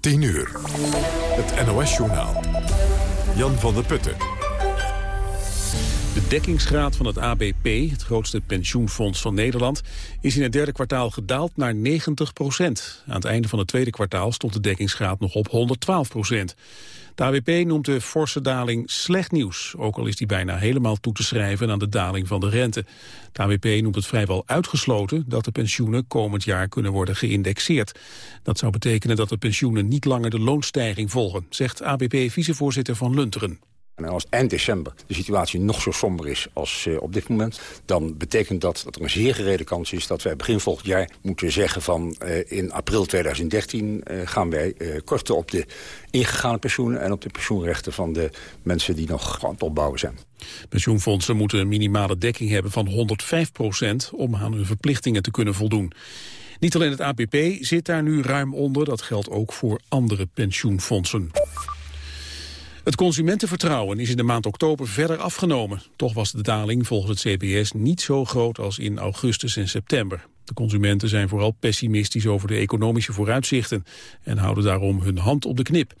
10 uur. Het NOS-journaal. Jan van der Putten. De dekkingsgraad van het ABP, het grootste pensioenfonds van Nederland, is in het derde kwartaal gedaald naar 90 procent. Aan het einde van het tweede kwartaal stond de dekkingsgraad nog op 112 procent. De ABP noemt de forse daling slecht nieuws, ook al is die bijna helemaal toe te schrijven aan de daling van de rente. De ABP noemt het vrijwel uitgesloten dat de pensioenen komend jaar kunnen worden geïndexeerd. Dat zou betekenen dat de pensioenen niet langer de loonstijging volgen, zegt ABP-vicevoorzitter Van Lunteren. En als eind december de situatie nog zo somber is als uh, op dit moment... dan betekent dat dat er een zeer gerede kans is dat wij begin volgend jaar moeten zeggen van... Uh, in april 2013 uh, gaan wij korten op de ingegane pensioenen... en op de pensioenrechten van de mensen die nog aan het opbouwen zijn. Pensioenfondsen moeten een minimale dekking hebben van 105 procent... om aan hun verplichtingen te kunnen voldoen. Niet alleen het APP zit daar nu ruim onder, dat geldt ook voor andere pensioenfondsen. Het consumentenvertrouwen is in de maand oktober verder afgenomen. Toch was de daling volgens het CBS niet zo groot als in augustus en september. De consumenten zijn vooral pessimistisch over de economische vooruitzichten... en houden daarom hun hand op de knip.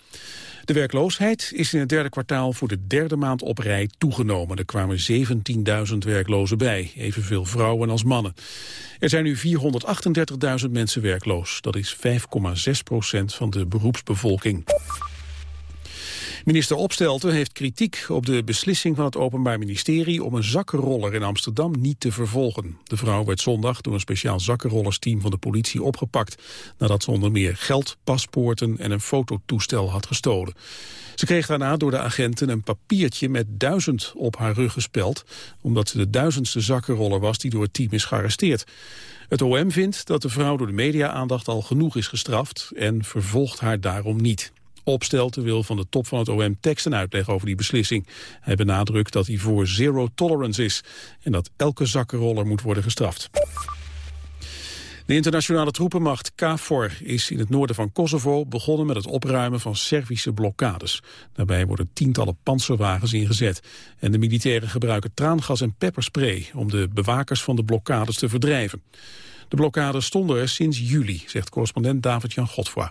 De werkloosheid is in het derde kwartaal voor de derde maand op rij toegenomen. Er kwamen 17.000 werklozen bij, evenveel vrouwen als mannen. Er zijn nu 438.000 mensen werkloos. Dat is 5,6 procent van de beroepsbevolking. Minister Opstelten heeft kritiek op de beslissing van het Openbaar Ministerie om een zakkenroller in Amsterdam niet te vervolgen. De vrouw werd zondag door een speciaal zakkenrollersteam van de politie opgepakt, nadat ze onder meer geld, paspoorten en een fototoestel had gestolen. Ze kreeg daarna door de agenten een papiertje met duizend op haar rug gespeld, omdat ze de duizendste zakkenroller was die door het team is gearresteerd. Het OM vindt dat de vrouw door de media-aandacht al genoeg is gestraft en vervolgt haar daarom niet. Opstelten wil van de top van het OM teksten uitleggen over die beslissing. Hij benadrukt dat hij voor zero tolerance is en dat elke zakkenroller moet worden gestraft. De internationale troepenmacht KFOR is in het noorden van Kosovo begonnen met het opruimen van Servische blokkades. Daarbij worden tientallen panzerwagens ingezet. En de militairen gebruiken traangas en pepperspray om de bewakers van de blokkades te verdrijven. De blokkades stonden er sinds juli, zegt correspondent David-Jan Godfroy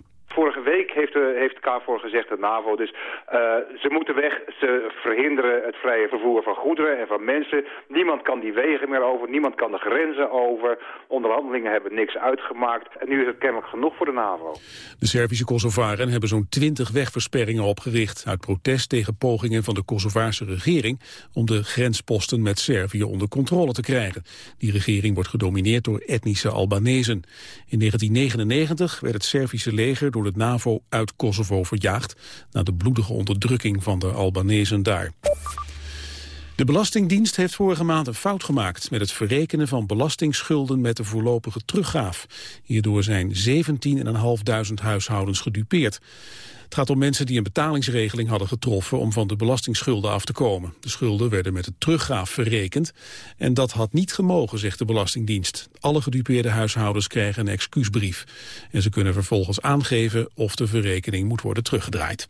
heeft, de, heeft KFOR gezegd, de NAVO. Dus uh, ze moeten weg, ze verhinderen het vrije vervoer van goederen en van mensen. Niemand kan die wegen meer over, niemand kan de grenzen over. Onderhandelingen hebben niks uitgemaakt. En nu is het kennelijk genoeg voor de NAVO. De Servische Kosovaren hebben zo'n twintig wegversperringen opgericht... uit protest tegen pogingen van de Kosovaarse regering... om de grensposten met Servië onder controle te krijgen. Die regering wordt gedomineerd door etnische Albanezen. In 1999 werd het Servische leger door het NAVO uit Kosovo verjaagd... na de bloedige onderdrukking van de Albanezen daar. De Belastingdienst heeft vorige maand een fout gemaakt met het verrekenen van belastingsschulden met de voorlopige teruggaaf. Hierdoor zijn 17.500 huishoudens gedupeerd. Het gaat om mensen die een betalingsregeling hadden getroffen om van de belastingsschulden af te komen. De schulden werden met de teruggaaf verrekend en dat had niet gemogen, zegt de Belastingdienst. Alle gedupeerde huishoudens krijgen een excuusbrief. En ze kunnen vervolgens aangeven of de verrekening moet worden teruggedraaid.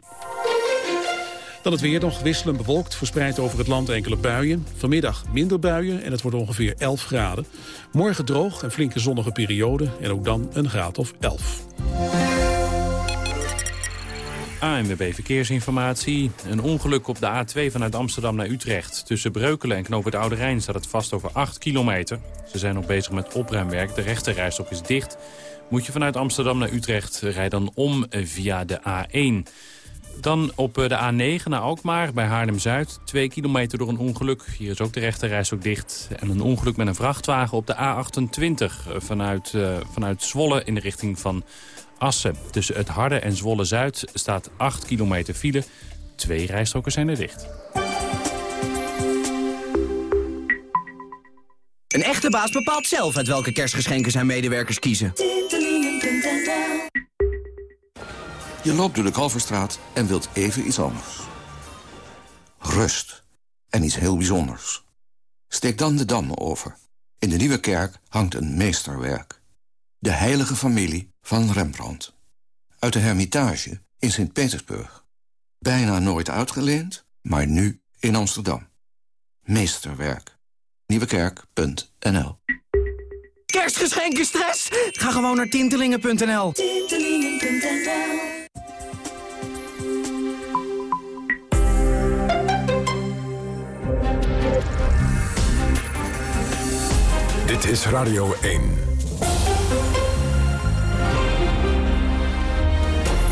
Dan het weer nog wisselend bewolkt, verspreid over het land enkele buien. Vanmiddag minder buien en het wordt ongeveer 11 graden. Morgen droog en flinke zonnige periode en ook dan een graad of 11. ANWB Verkeersinformatie. Een ongeluk op de A2 vanuit Amsterdam naar Utrecht. Tussen Breukelen en Knoop het Oude Rijn staat het vast over 8 kilometer. Ze zijn nog bezig met opruimwerk. De rechterrijstok is dicht. Moet je vanuit Amsterdam naar Utrecht, rij dan om via de A1. Dan op de A9 naar Alkmaar bij Haarlem-Zuid. 2 kilometer door een ongeluk. Hier is ook de rechterreis dicht. En een ongeluk met een vrachtwagen op de A28 vanuit, uh, vanuit Zwolle in de richting van Assen. Tussen het Harde en Zwolle-Zuid staat 8 kilometer file. Twee rijstroken zijn er dicht. Een echte baas bepaalt zelf uit welke kerstgeschenken zijn medewerkers kiezen. Je loopt door de Kalverstraat en wilt even iets anders. Rust. En iets heel bijzonders. Steek dan de Dam over. In de Nieuwe Kerk hangt een meesterwerk. De heilige familie van Rembrandt. Uit de Hermitage in Sint-Petersburg. Bijna nooit uitgeleend, maar nu in Amsterdam. Meesterwerk. Nieuwekerk.nl Kerstgeschenken stress? Ga gewoon naar tintelingen.nl Tintelingen.nl Dit is Radio 1.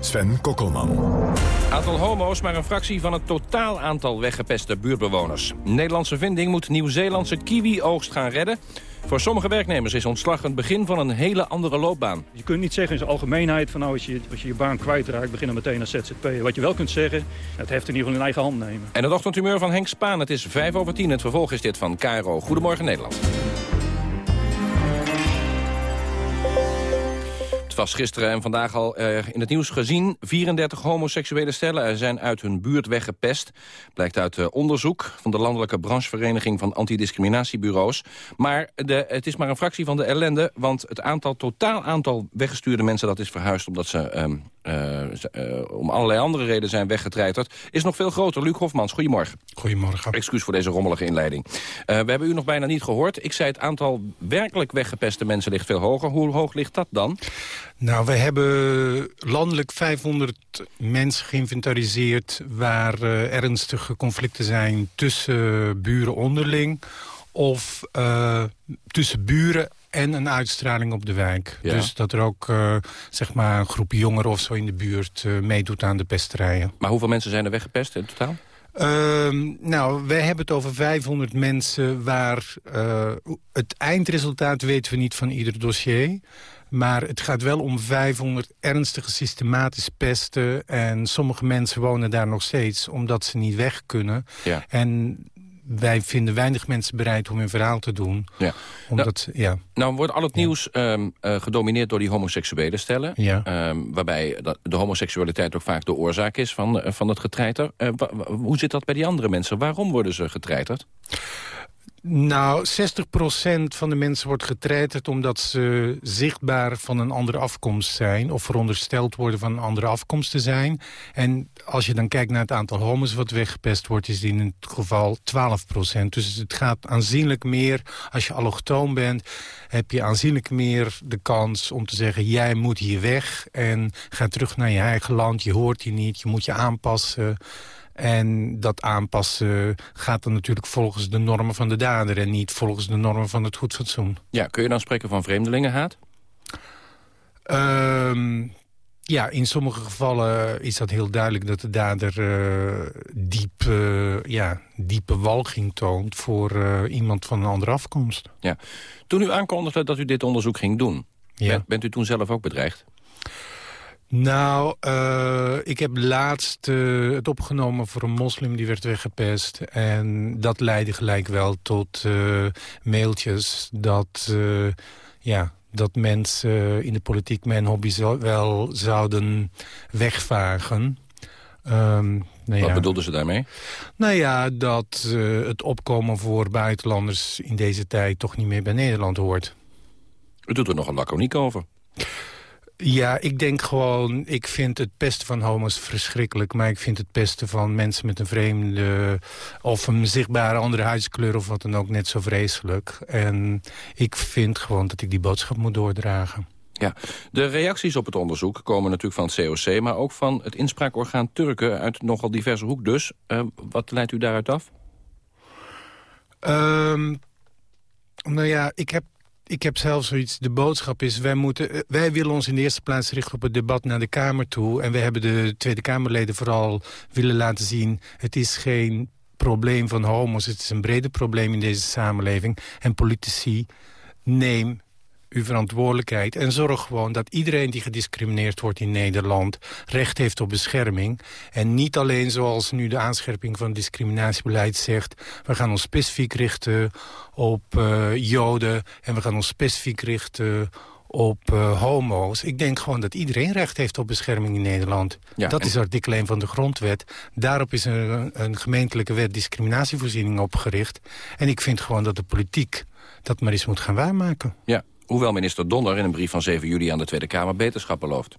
Sven Kokkelman. Aantal homo's maar een fractie van het totaal aantal weggepeste buurtbewoners. Nederlandse vinding moet Nieuw-Zeelandse kiwi-oogst gaan redden. Voor sommige werknemers is ontslag het begin van een hele andere loopbaan. Je kunt niet zeggen in zijn algemeenheid van nou als je, als je je baan kwijtraakt, beginnen meteen als ZZP. Wat je wel kunt zeggen, het heft in ieder geval in eigen hand nemen. En het ochtendhumeur van Henk Spaan. Het is 5 over 10. Het vervolg is dit van Caro. Goedemorgen Nederland. Was gisteren en vandaag al uh, in het nieuws gezien. 34 homoseksuele stellen zijn uit hun buurt weggepest. Blijkt uit uh, onderzoek van de Landelijke Branchevereniging van Antidiscriminatiebureaus. Maar de, het is maar een fractie van de ellende, want het aantal, totaal aantal weggestuurde mensen... dat is verhuisd omdat ze um, uh, om allerlei andere redenen zijn weggetreiterd... is nog veel groter. Luc Hofmans, goedemorgen. Goedemorgen. Excuus voor deze rommelige inleiding. we hebben u nog bijna niet gehoord. Ik zei het aantal werkelijk weggepeste mensen ligt veel hoger. Hoe hoog ligt dat dan? Nou, we hebben landelijk 500 mensen geïnventariseerd... waar uh, ernstige conflicten zijn tussen buren onderling... of uh, tussen buren en een uitstraling op de wijk. Ja. Dus dat er ook uh, zeg maar een groep jongeren of zo in de buurt meedoet aan de pesterijen. Maar hoeveel mensen zijn er weggepest in totaal? Uh, nou, wij hebben het over 500 mensen waar uh, het eindresultaat weten we niet van ieder dossier. Maar het gaat wel om 500 ernstige systematisch pesten. En sommige mensen wonen daar nog steeds omdat ze niet weg kunnen. Ja. En wij vinden weinig mensen bereid om hun verhaal te doen. Ja. Omdat, nou, ja. nou wordt al het nieuws um, uh, gedomineerd door die homoseksuele stellen. Ja. Um, waarbij de homoseksualiteit ook vaak de oorzaak is van, uh, van het getreiter. Uh, hoe zit dat bij die andere mensen? Waarom worden ze getreiterd? Nou, 60% van de mensen wordt getreiterd omdat ze zichtbaar van een andere afkomst zijn... of verondersteld worden van een andere afkomst te zijn. En als je dan kijkt naar het aantal homo's wat weggepest wordt... is die in het geval 12%. Dus het gaat aanzienlijk meer, als je allochtoon bent... heb je aanzienlijk meer de kans om te zeggen... jij moet hier weg en ga terug naar je eigen land. Je hoort hier niet, je moet je aanpassen... En dat aanpassen gaat dan natuurlijk volgens de normen van de dader... en niet volgens de normen van het goed fatsoen. Ja, kun je dan spreken van vreemdelingenhaat? Um, ja, in sommige gevallen is dat heel duidelijk dat de dader uh, diep, uh, ja, diepe walging toont... voor uh, iemand van een andere afkomst. Ja. Toen u aankondigde dat u dit onderzoek ging doen... Ja. Bent, bent u toen zelf ook bedreigd? Nou, uh, ik heb laatst uh, het opgenomen voor een moslim die werd weggepest. En dat leidde gelijk wel tot uh, mailtjes dat, ja, dat mensen in de politiek mijn hobby zo wel zouden wegvagen. Um, nou Wat ja. bedoelden ze daarmee? Nou ja, dat het opkomen voor buitenlanders in deze tijd toch niet meer bij Nederland hoort. U doet er nog een laconiek over. Ja, ik denk gewoon, ik vind het pesten van homo's verschrikkelijk... maar ik vind het pesten van mensen met een vreemde... of een zichtbare andere huidskleur of wat dan ook net zo vreselijk. En ik vind gewoon dat ik die boodschap moet doordragen. Ja, de reacties op het onderzoek komen natuurlijk van het COC... maar ook van het inspraakorgaan Turken uit nogal diverse hoek dus. Uh, wat leidt u daaruit af? Um, nou ja, ik heb ik heb zelf zoiets, de boodschap is... Wij, moeten, wij willen ons in de eerste plaats richten op het debat naar de Kamer toe. En we hebben de Tweede Kamerleden vooral willen laten zien... het is geen probleem van homo's, het is een breder probleem in deze samenleving. En politici, neem uw verantwoordelijkheid. En zorg gewoon dat iedereen die gediscrimineerd wordt in Nederland... recht heeft op bescherming. En niet alleen zoals nu de aanscherping van het discriminatiebeleid zegt... we gaan ons specifiek richten op uh, joden... en we gaan ons specifiek richten op uh, homo's. Ik denk gewoon dat iedereen recht heeft op bescherming in Nederland. Ja, dat en... is artikel 1 van de grondwet. Daarop is een, een gemeentelijke wet discriminatievoorziening opgericht. En ik vind gewoon dat de politiek dat maar eens moet gaan waarmaken. Ja, hoewel minister Donner in een brief van 7 juli aan de Tweede Kamer beterschap belooft.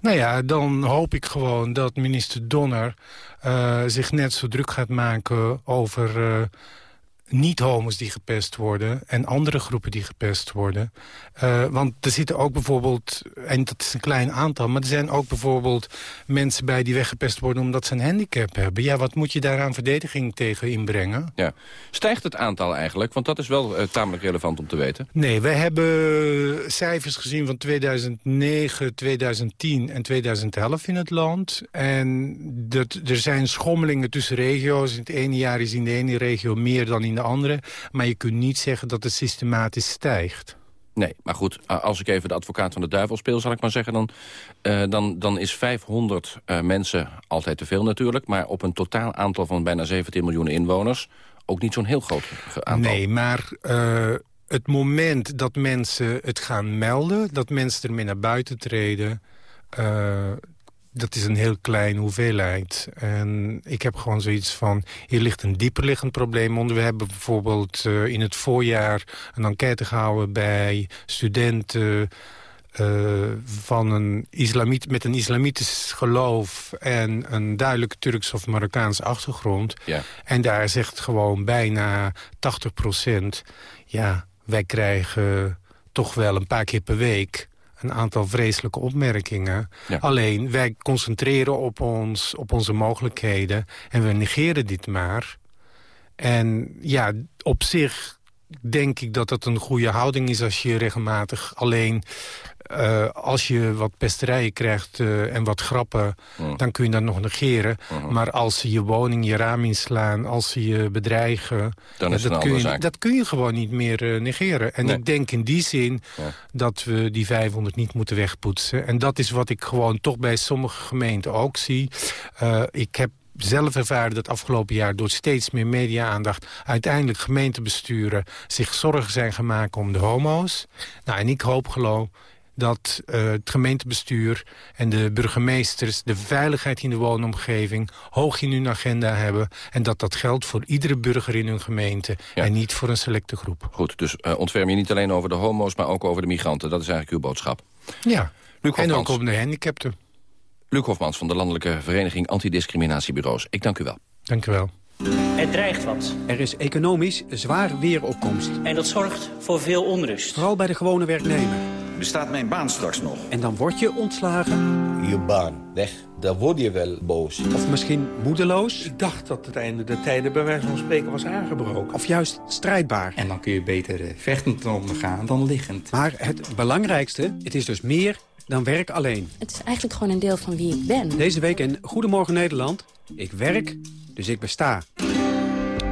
Nou ja, dan hoop ik gewoon dat minister Donner uh, zich net zo druk gaat maken over... Uh, niet-homo's die gepest worden... en andere groepen die gepest worden. Uh, want er zitten ook bijvoorbeeld, en dat is een klein aantal... maar er zijn ook bijvoorbeeld mensen bij die weggepest worden... omdat ze een handicap hebben. Ja, wat moet je daar aan verdediging tegen inbrengen? Ja. Stijgt het aantal eigenlijk? Want dat is wel uh, tamelijk relevant om te weten. Nee, we hebben cijfers gezien van 2009, 2010 en 2011 in het land. En dat, er zijn schommelingen tussen regio's. In het ene jaar is in de ene regio meer dan in de andere. Maar je kunt niet zeggen dat het systematisch stijgt. Nee, maar goed, als ik even de advocaat van de duivel speel, zal ik maar zeggen... dan, uh, dan, dan is 500 uh, mensen altijd te veel natuurlijk... maar op een totaal aantal van bijna 17 miljoen inwoners... ook niet zo'n heel groot aantal. Nee, maar uh, het moment dat mensen het gaan melden... dat mensen ermee naar buiten treden dat is een heel kleine hoeveelheid. En ik heb gewoon zoiets van, hier ligt een dieperliggend probleem onder. We hebben bijvoorbeeld uh, in het voorjaar een enquête gehouden bij studenten... Uh, van een islamiet, met een islamitisch geloof en een duidelijk Turks of Marokkaans achtergrond. Ja. En daar zegt gewoon bijna 80 procent... ja, wij krijgen toch wel een paar keer per week een aantal vreselijke opmerkingen. Alleen, wij concentreren op, ons, op onze mogelijkheden en we negeren dit maar. En ja, op zich denk ik dat dat een goede houding is als je regelmatig alleen uh, als je wat pesterijen krijgt uh, en wat grappen, mm. dan kun je dat nog negeren. Mm -hmm. Maar als ze je woning, je raam inslaan, als ze je bedreigen... Dan is dat, kun je, dat kun je gewoon niet meer uh, negeren. En nee. ik denk in die zin ja. dat we die 500 niet moeten wegpoetsen. En dat is wat ik gewoon toch bij sommige gemeenten ook zie. ik heb zelf ervaren dat afgelopen jaar door steeds meer media-aandacht... uiteindelijk gemeentebesturen zich zorgen zijn gemaakt om de homo's. Nou, en ik hoop geloof dat uh, het gemeentebestuur en de burgemeesters... de veiligheid in de woonomgeving hoog in hun agenda hebben... en dat dat geldt voor iedere burger in hun gemeente... Ja. en niet voor een selecte groep. Goed, dus uh, ontferm je niet alleen over de homo's... maar ook over de migranten. Dat is eigenlijk uw boodschap. Ja, en ook over de handicapten. Luc Hofmans van de Landelijke Vereniging Antidiscriminatiebureaus. Ik dank u wel. Dank u wel. Er dreigt wat. Er is economisch zwaar weeropkomst. En dat zorgt voor veel onrust. Vooral bij de gewone werknemer. Bestaat mijn baan straks nog? En dan word je ontslagen. Je baan weg, daar word je wel boos. Of misschien moedeloos. Ik dacht dat het einde der tijden bij wijze van spreken was aangebroken. Of juist strijdbaar. En dan kun je beter vechtend ondergaan dan liggend. Maar het belangrijkste, het is dus meer dan werk alleen. Het is eigenlijk gewoon een deel van wie ik ben. Deze week in Goedemorgen Nederland. Ik werk, dus ik besta.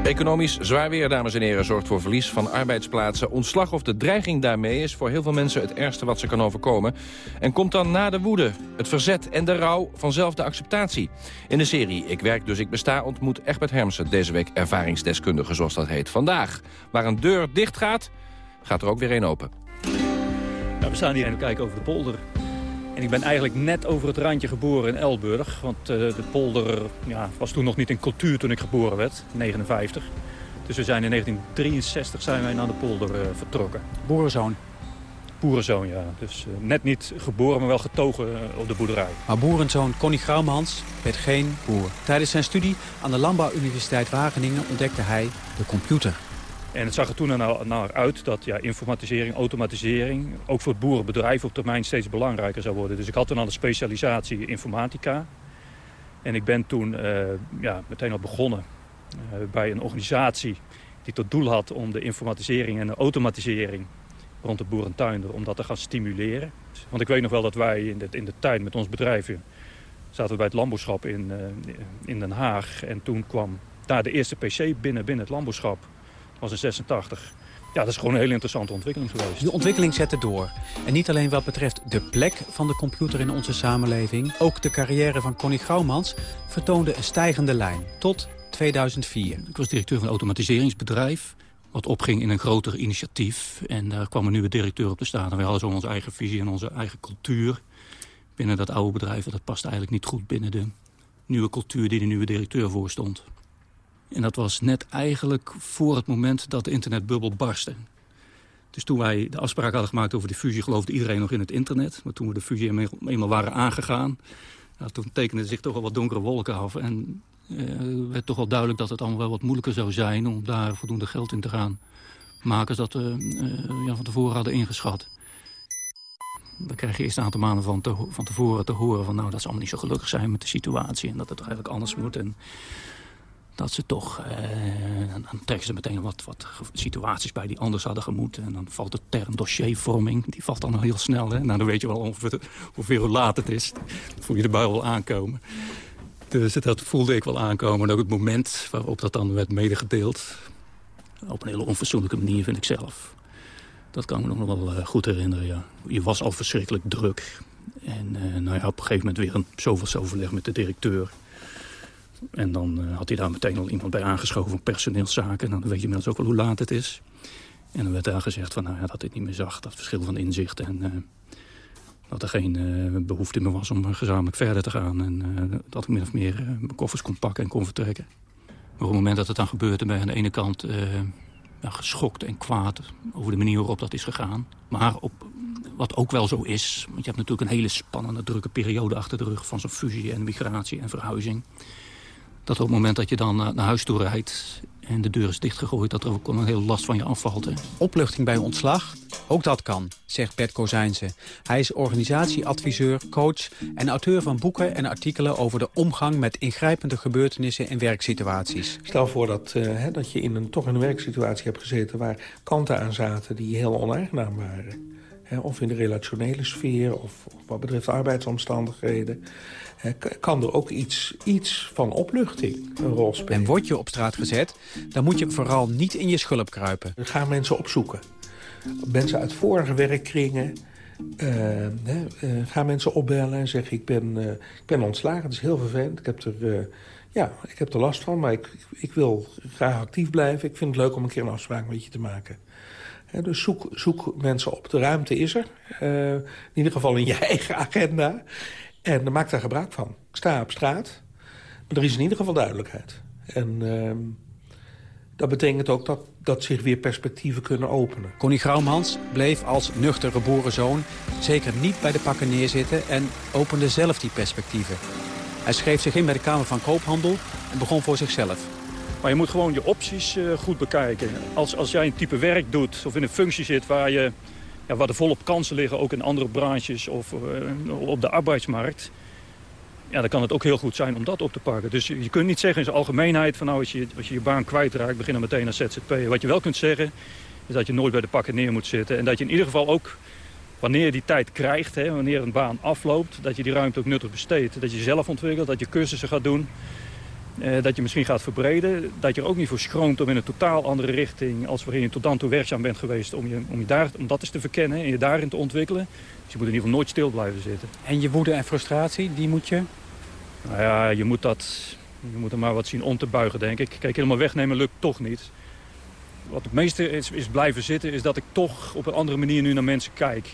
Economisch zwaar weer, dames en heren, zorgt voor verlies van arbeidsplaatsen. Ontslag of de dreiging daarmee is voor heel veel mensen het ergste wat ze kan overkomen. En komt dan na de woede, het verzet en de rouw vanzelf de acceptatie. In de serie Ik werk dus ik besta ontmoet Egbert Hermsen deze week ervaringsdeskundige zoals dat heet. Vandaag, waar een deur dicht gaat, gaat er ook weer een open. Nou, we staan hier en we kijken over de polder. En ik ben eigenlijk net over het randje geboren in Elburg. Want uh, de polder ja, was toen nog niet in cultuur toen ik geboren werd, 59. Dus we zijn in 1963 zijn wij naar de polder uh, vertrokken. Boerenzoon? Boerenzoon, ja. Dus uh, net niet geboren, maar wel getogen op de boerderij. Maar boerenzoon Connie Graumans werd geen boer. Tijdens zijn studie aan de Landbouwuniversiteit Wageningen ontdekte hij de computer. En het zag er toen naar, naar uit dat ja, informatisering, automatisering... ook voor het boerenbedrijf op termijn steeds belangrijker zou worden. Dus ik had toen al de specialisatie informatica. En ik ben toen uh, ja, meteen al begonnen uh, bij een organisatie... die tot doel had om de informatisering en de automatisering rond de boerentuinder... om dat te gaan stimuleren. Want ik weet nog wel dat wij in de, in de tijd met ons bedrijfje... zaten we bij het landbouwschap in, in Den Haag. En toen kwam daar de eerste PC binnen, binnen het landbouwschap was in 86. Ja, dat is gewoon een hele interessante ontwikkeling geweest. De ontwikkeling zette door. En niet alleen wat betreft de plek van de computer in onze samenleving... ook de carrière van Connie Graumans vertoonde een stijgende lijn. Tot 2004. Ik was directeur van een automatiseringsbedrijf wat opging in een groter initiatief. En daar kwam een nieuwe directeur op te staan. En we hadden zo onze eigen visie en onze eigen cultuur binnen dat oude bedrijf. Dat past eigenlijk niet goed binnen de nieuwe cultuur die de nieuwe directeur voorstond. En dat was net eigenlijk voor het moment dat de internetbubbel barstte. Dus toen wij de afspraak hadden gemaakt over de fusie... geloofde iedereen nog in het internet. Maar toen we de fusie eenmaal waren aangegaan... Toen tekenden zich toch al wat donkere wolken af. En werd toch wel duidelijk dat het allemaal wel wat moeilijker zou zijn... om daar voldoende geld in te gaan maken... dat we ja, van tevoren hadden ingeschat. Dan krijg je eerst een aantal maanden van, van tevoren te horen... van nou, dat ze allemaal niet zo gelukkig zijn met de situatie... en dat het toch eigenlijk anders moet. En dat ze toch... Eh, dan trekken ze meteen wat, wat situaties bij die anders hadden gemoet. En dan valt de term dossiervorming, die valt dan heel snel. Hè? Nou, dan weet je wel ongeveer hoeveel laat het is. Dan voel je bui wel aankomen. Dus dat voelde ik wel aankomen. En ook het moment waarop dat dan werd medegedeeld. Op een hele onfatsoenlijke manier, vind ik zelf. Dat kan ik me nog wel uh, goed herinneren, ja. Je was al verschrikkelijk druk. En uh, nou op een gegeven moment weer een zoveel overleg met de directeur. En dan uh, had hij daar meteen al iemand bij aangeschoven personeelszaken. Nou, dan weet je inmiddels ook wel hoe laat het is. En dan werd daar gezegd van, nou ja, dat dit niet meer zag, dat verschil van inzicht. En dat er geen behoefte meer was om gezamenlijk verder te gaan. En dat ik min of meer mijn koffers kon pakken en kon vertrekken. Maar op het moment dat het dan gebeurde, ben je aan de ene kant geschokt en kwaad over de manier waarop dat is gegaan. Maar op, wat ook wel zo is, want je hebt natuurlijk een hele spannende, drukke periode achter de rug... van zo'n fusie en migratie en verhuizing. Dat op het moment dat je dan naar huis toe rijdt en de deur is dichtgegooid... dat er ook een hele last van je afvalt. Hè. Opluchting bij ontslag? Ook dat kan, zegt Bert Kozijnse. Hij is organisatieadviseur, coach en auteur van boeken en artikelen... over de omgang met ingrijpende gebeurtenissen in werksituaties. Stel voor dat, uh, dat je in een, toch in een werksituatie hebt gezeten... waar kanten aan zaten die heel onaangenaam waren. of in de relationele sfeer, of, of wat betreft arbeidsomstandigheden kan er ook iets, iets van opluchting een rol spelen. En word je op straat gezet, dan moet je vooral niet in je schulp kruipen. Ga mensen opzoeken. Mensen uit vorige werkkringen. Uh, ga mensen opbellen en zeggen ik ben, uh, ik ben ontslagen. Het is heel vervelend. Ik heb er, ja, ik heb er last van, maar ik, ik wil graag actief blijven. Ik vind het leuk om een keer een afspraak met je te maken. dus zoek, zoek mensen op. De ruimte is er. in ieder geval in je eigen agenda. En maak daar gebruik van. Ik sta op straat, maar er is in ieder geval duidelijkheid. En uh, dat betekent ook dat, dat zich weer perspectieven kunnen openen. Connie Graumans bleef als nuchtere boerenzoon zeker niet bij de pakken neerzitten... en opende zelf die perspectieven. Hij schreef zich in bij de Kamer van Koophandel en begon voor zichzelf. Maar je moet gewoon je opties uh, goed bekijken. Als, als jij een type werk doet of in een functie zit waar je waar er volop kansen liggen, ook in andere branches of uh, op de arbeidsmarkt. Ja, dan kan het ook heel goed zijn om dat op te pakken. Dus je, kunt niet zeggen in zijn algemeenheid van nou, als je, als je je baan kwijtraakt, begin dan meteen als ZZP. Wat je wel kunt zeggen, is dat je nooit bij de pakken neer moet zitten. En dat je in ieder geval ook, wanneer je die tijd krijgt, hè, wanneer een baan afloopt, dat je die ruimte ook nuttig besteedt. Dat je jezelf ontwikkelt, dat je cursussen gaat doen. Eh, dat je misschien gaat verbreden. Dat je er ook niet voor schroomt om in een totaal andere richting... als waarin je tot dan toe werkzaam bent geweest... om, je, om, je daar, om dat eens te verkennen en je daarin te ontwikkelen. Dus je moet in ieder geval nooit stil blijven zitten. En je woede en frustratie, die moet je? Nou ja, je moet, dat, je moet er maar wat zien om te buigen, denk ik. Kijk, helemaal wegnemen lukt toch niet. Wat het meeste is, is blijven zitten... is dat ik toch op een andere manier nu naar mensen kijk.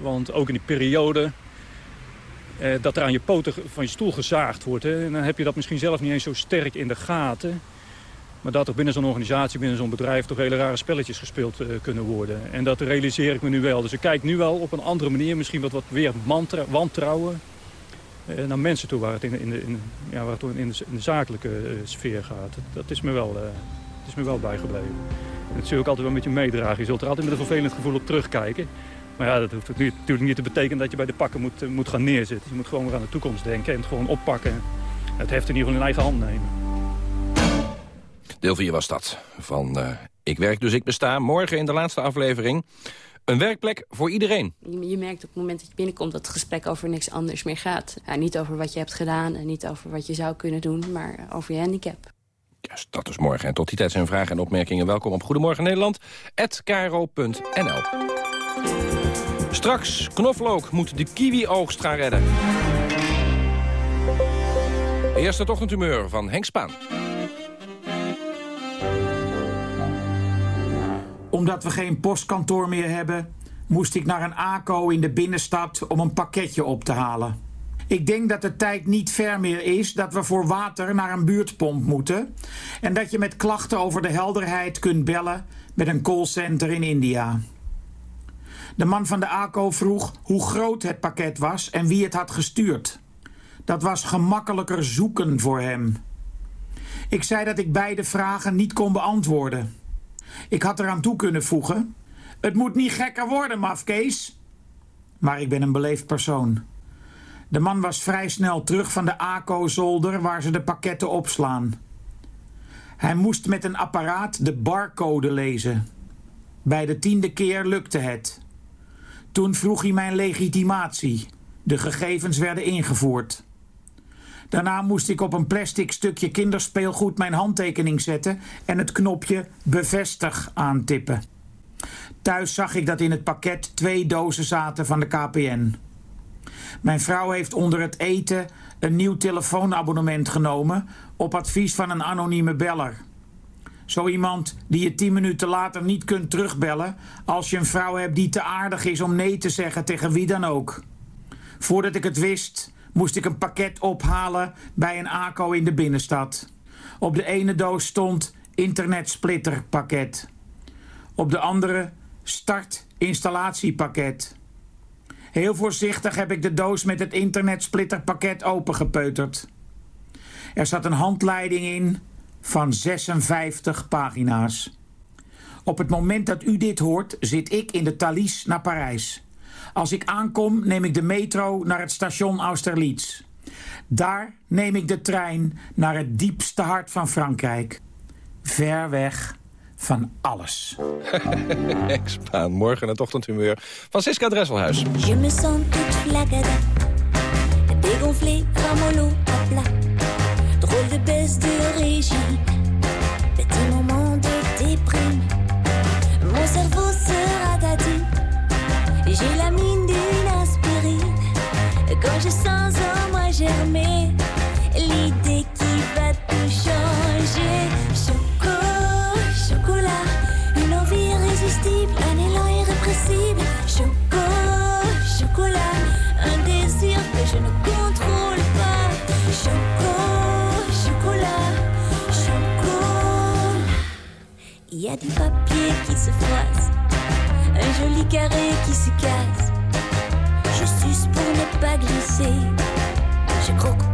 Want ook in die periode eh, dat er aan je poten van je stoel gezaagd wordt. Hè. En dan heb je dat misschien zelf niet eens zo sterk in de gaten. Maar dat er binnen zo'n organisatie, binnen zo'n bedrijf... toch hele rare spelletjes gespeeld uh, kunnen worden. En dat realiseer ik me nu wel. Dus ik kijk nu wel op een andere manier, misschien wat, wat weer wantrouwen... Uh, naar mensen toe waar het in, in, de, in, ja, waar het in, de, in de zakelijke sfeer gaat. Dat is me wel, is me wel bijgebleven. En dat zul ik altijd wel met je meedragen. Je zult er altijd met een vervelend gevoel op terugkijken. Maar ja, dat hoeft natuurlijk niet te betekenen dat je bij de pakken moet, eh, moet gaan neerzitten. Je moet gewoon weer aan de toekomst denken en het gewoon oppakken. Het heft in ieder geval in eigen hand nemen. Deel 4 was dat. Van uh, Ik werk dus ik besta. Morgen in de laatste aflevering. Een werkplek voor iedereen. Je, merkt op het moment dat je binnenkomt dat het gesprek over niks anders meer gaat. Ja, niet over wat je hebt gedaan en niet over wat je zou kunnen doen, maar over je handicap. Juist, dat is morgen. En tot die tijd zijn vragen en opmerkingen welkom op Goedemorgen Nederland. Straks, Knoflook moet de kiwi-oogst gaan redden. Eerst het ochtendhumeur van Henk Spaan. Omdat we geen postkantoor meer hebben... moest ik naar een ACO in de binnenstad om een pakketje op te halen. Ik denk dat de tijd niet ver meer is dat we voor water naar een buurtpomp moeten... en dat je met klachten over de helderheid kunt bellen met een callcenter in India. De man van de ACO vroeg hoe groot het pakket was en wie het had gestuurd. Dat was gemakkelijker zoeken voor hem. Ik zei dat ik beide vragen niet kon beantwoorden. Ik had eraan toe kunnen voegen... Het moet niet gekker worden, mafkees. Maar ik ben een beleefd persoon. De man was vrij snel terug van de ACO-zolder waar ze de pakketten opslaan. Hij moest met een apparaat de barcode lezen. Bij de tiende keer lukte het. Toen vroeg hij mijn legitimatie. De gegevens werden ingevoerd. Daarna moest ik op een plastic stukje kinderspeelgoed mijn handtekening zetten en het knopje bevestig aantippen. Thuis zag ik dat in het pakket twee dozen zaten van de KPN. Mijn vrouw heeft onder het eten een nieuw telefoonabonnement genomen op advies van een anonieme beller. Zo iemand die je tien minuten later niet kunt terugbellen als je een vrouw hebt die te aardig is om nee te zeggen tegen wie dan ook. Voordat ik het wist, moest ik een pakket ophalen bij een ACO in de binnenstad. Op de ene doos stond internetsplitterpakket. Op de andere start installatiepakket. Heel voorzichtig heb ik de doos met het internetsplitterpakket opengepeuterd. Er zat een handleiding in van 56 pagina's. Op het moment dat u dit hoort, zit ik in de Thalys naar Parijs. Als ik aankom, neem ik de metro naar het station Austerlitz. Daar neem ik de trein naar het diepste hart van Frankrijk. Ver weg van alles. Ex-baan, morgen het ochtendhumeur. Francisca Dresselhuis. Je me sens toute flagada, dégonflée, ramolo à plat. Drôle de baisse de régime, petit moment de déprime. Mon cerveau se ratatine, j'ai la mine d'une aspirine. Quand je sens en moi germer l'idée a du papier qui se froisse, un joli carré qui se casse. Je suce pour ne pas glisser. Je croque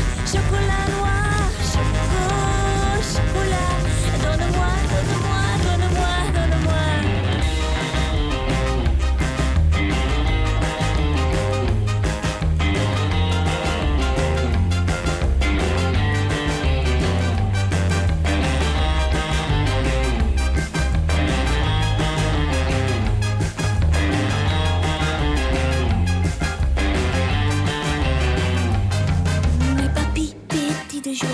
chocolate. Joie,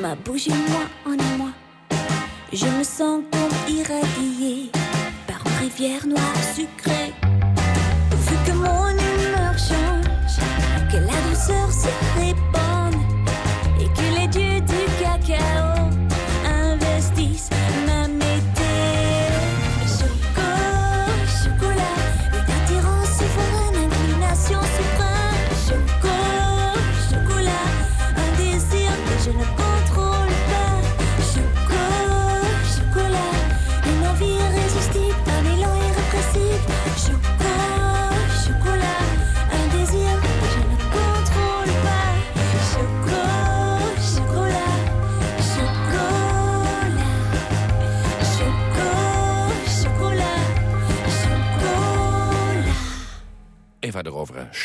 ma bouche moi en émoi. Je me sens comme irradiée par une rivière noire sucrée. Pourvu que mon humeur change, que la douceur se répande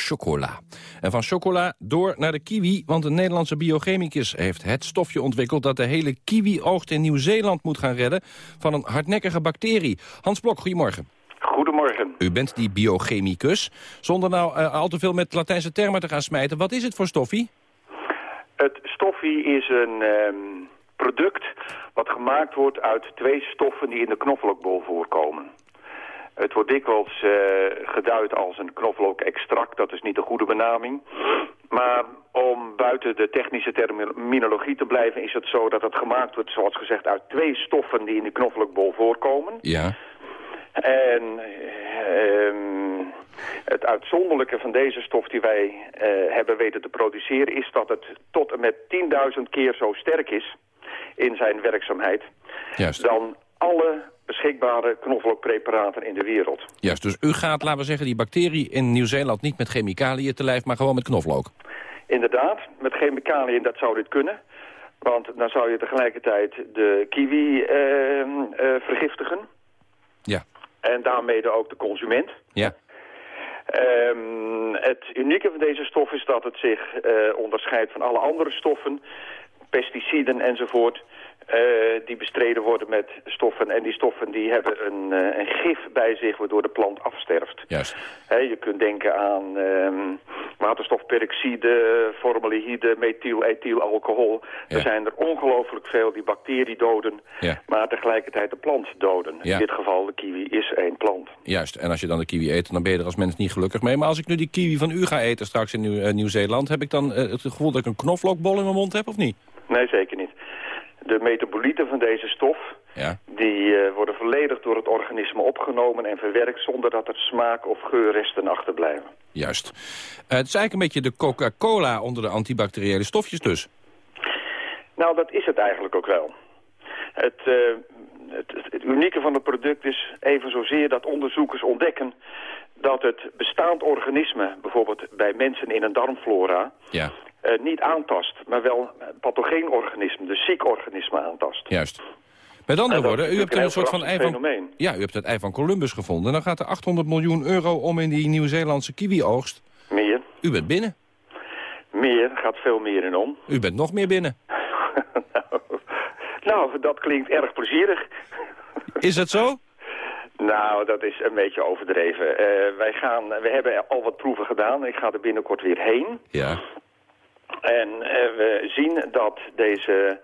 chocola. En van chocola door naar de kiwi, want een Nederlandse biochemicus heeft het stofje ontwikkeld dat de hele kiwi-oogst in Nieuw-Zeeland moet gaan redden van een hardnekkige bacterie. Hans Blok, goedemorgen. Goedemorgen. U bent die biochemicus. Zonder nou eh, al te veel met Latijnse termen te gaan smijten, wat is het voor stoffie? Het stoffie is een ehm, product wat gemaakt wordt uit twee stoffen die in de knoflookbol voorkomen. Het wordt dikwijls eh, geduid als een knoflook-extract, dat is niet de goede benaming. Maar om buiten de technische terminologie te blijven is het zo dat het gemaakt wordt, zoals gezegd, uit twee stoffen die in de knoflookbol voorkomen. Ja. En ehm, het uitzonderlijke van deze stof die wij eh, hebben weten te produceren... is dat het tot en met 10.000 keer zo sterk is in zijn werkzaamheid... Juist. dan alle beschikbare knoflookpreparaten in de wereld. Juist, dus u gaat, laten we zeggen, die bacterie in Nieuw-Zeeland niet met chemicaliën te lijf, maar gewoon met knoflook. Inderdaad, met chemicaliën dat zou dit kunnen. Want dan zou je tegelijkertijd de kiwi eh, eh, vergiftigen. Ja. En daarmee ook de consument. Ja. Ehm, het unieke van deze stof is dat het zich eh, onderscheidt van alle andere stoffen, pesticiden enzovoort, eh, die bestreden worden met stoffen. En die stoffen die hebben een, eh, een gif bij zich waardoor de plant afsterft. Juist. Hè, je kunt denken aan ehm, waterstofperoxide, formaldehyde, methyl, ethylalcohol. Er zijn er ongelooflijk veel die bacterie doden, Ja. maar tegelijkertijd de plant doden. Ja. In dit geval de kiwi is één plant. Juist, en als je dan de kiwi eet, dan ben je er als mens niet gelukkig mee. Maar als ik nu die kiwi van u ga eten straks in eh, Nieuw-Zeeland... heb ik dan het gevoel dat ik een knoflookbol in mijn mond heb, of niet? Nee, zeker niet. De metabolieten van deze stof, Ja. die eh, worden volledig door het organisme opgenomen en verwerkt zonder dat er smaak of geurresten achterblijven. Juist. Eh, het is eigenlijk een beetje de Coca-Cola onder de antibacteriële stofjes dus. Nou, dat is het eigenlijk ook wel. Het, eh, het, het, het unieke van het product is even zozeer dat onderzoekers ontdekken dat het bestaand organisme, bijvoorbeeld bij mensen in een darmflora, Ja, eh, niet aantast, maar wel pathogeen organismen, dus ziek organismen aantast. juist. Met andere woorden, u hebt een een soort van ei van... fenomeen. Ja, u hebt het ei van Columbus gevonden. En dan gaat er 800 miljoen euro om in die Nieuw-Zeelandse kiwi-oogst. Meer, U bent binnen. meer, gaat veel meer in om. U bent nog meer binnen. Nou, dat klinkt erg plezierig. Is dat zo? Nou, dat is een beetje overdreven. Eh, wij gaan, we hebben al wat proeven gedaan. Ik ga er binnenkort weer heen. Ja. En eh, we zien dat deze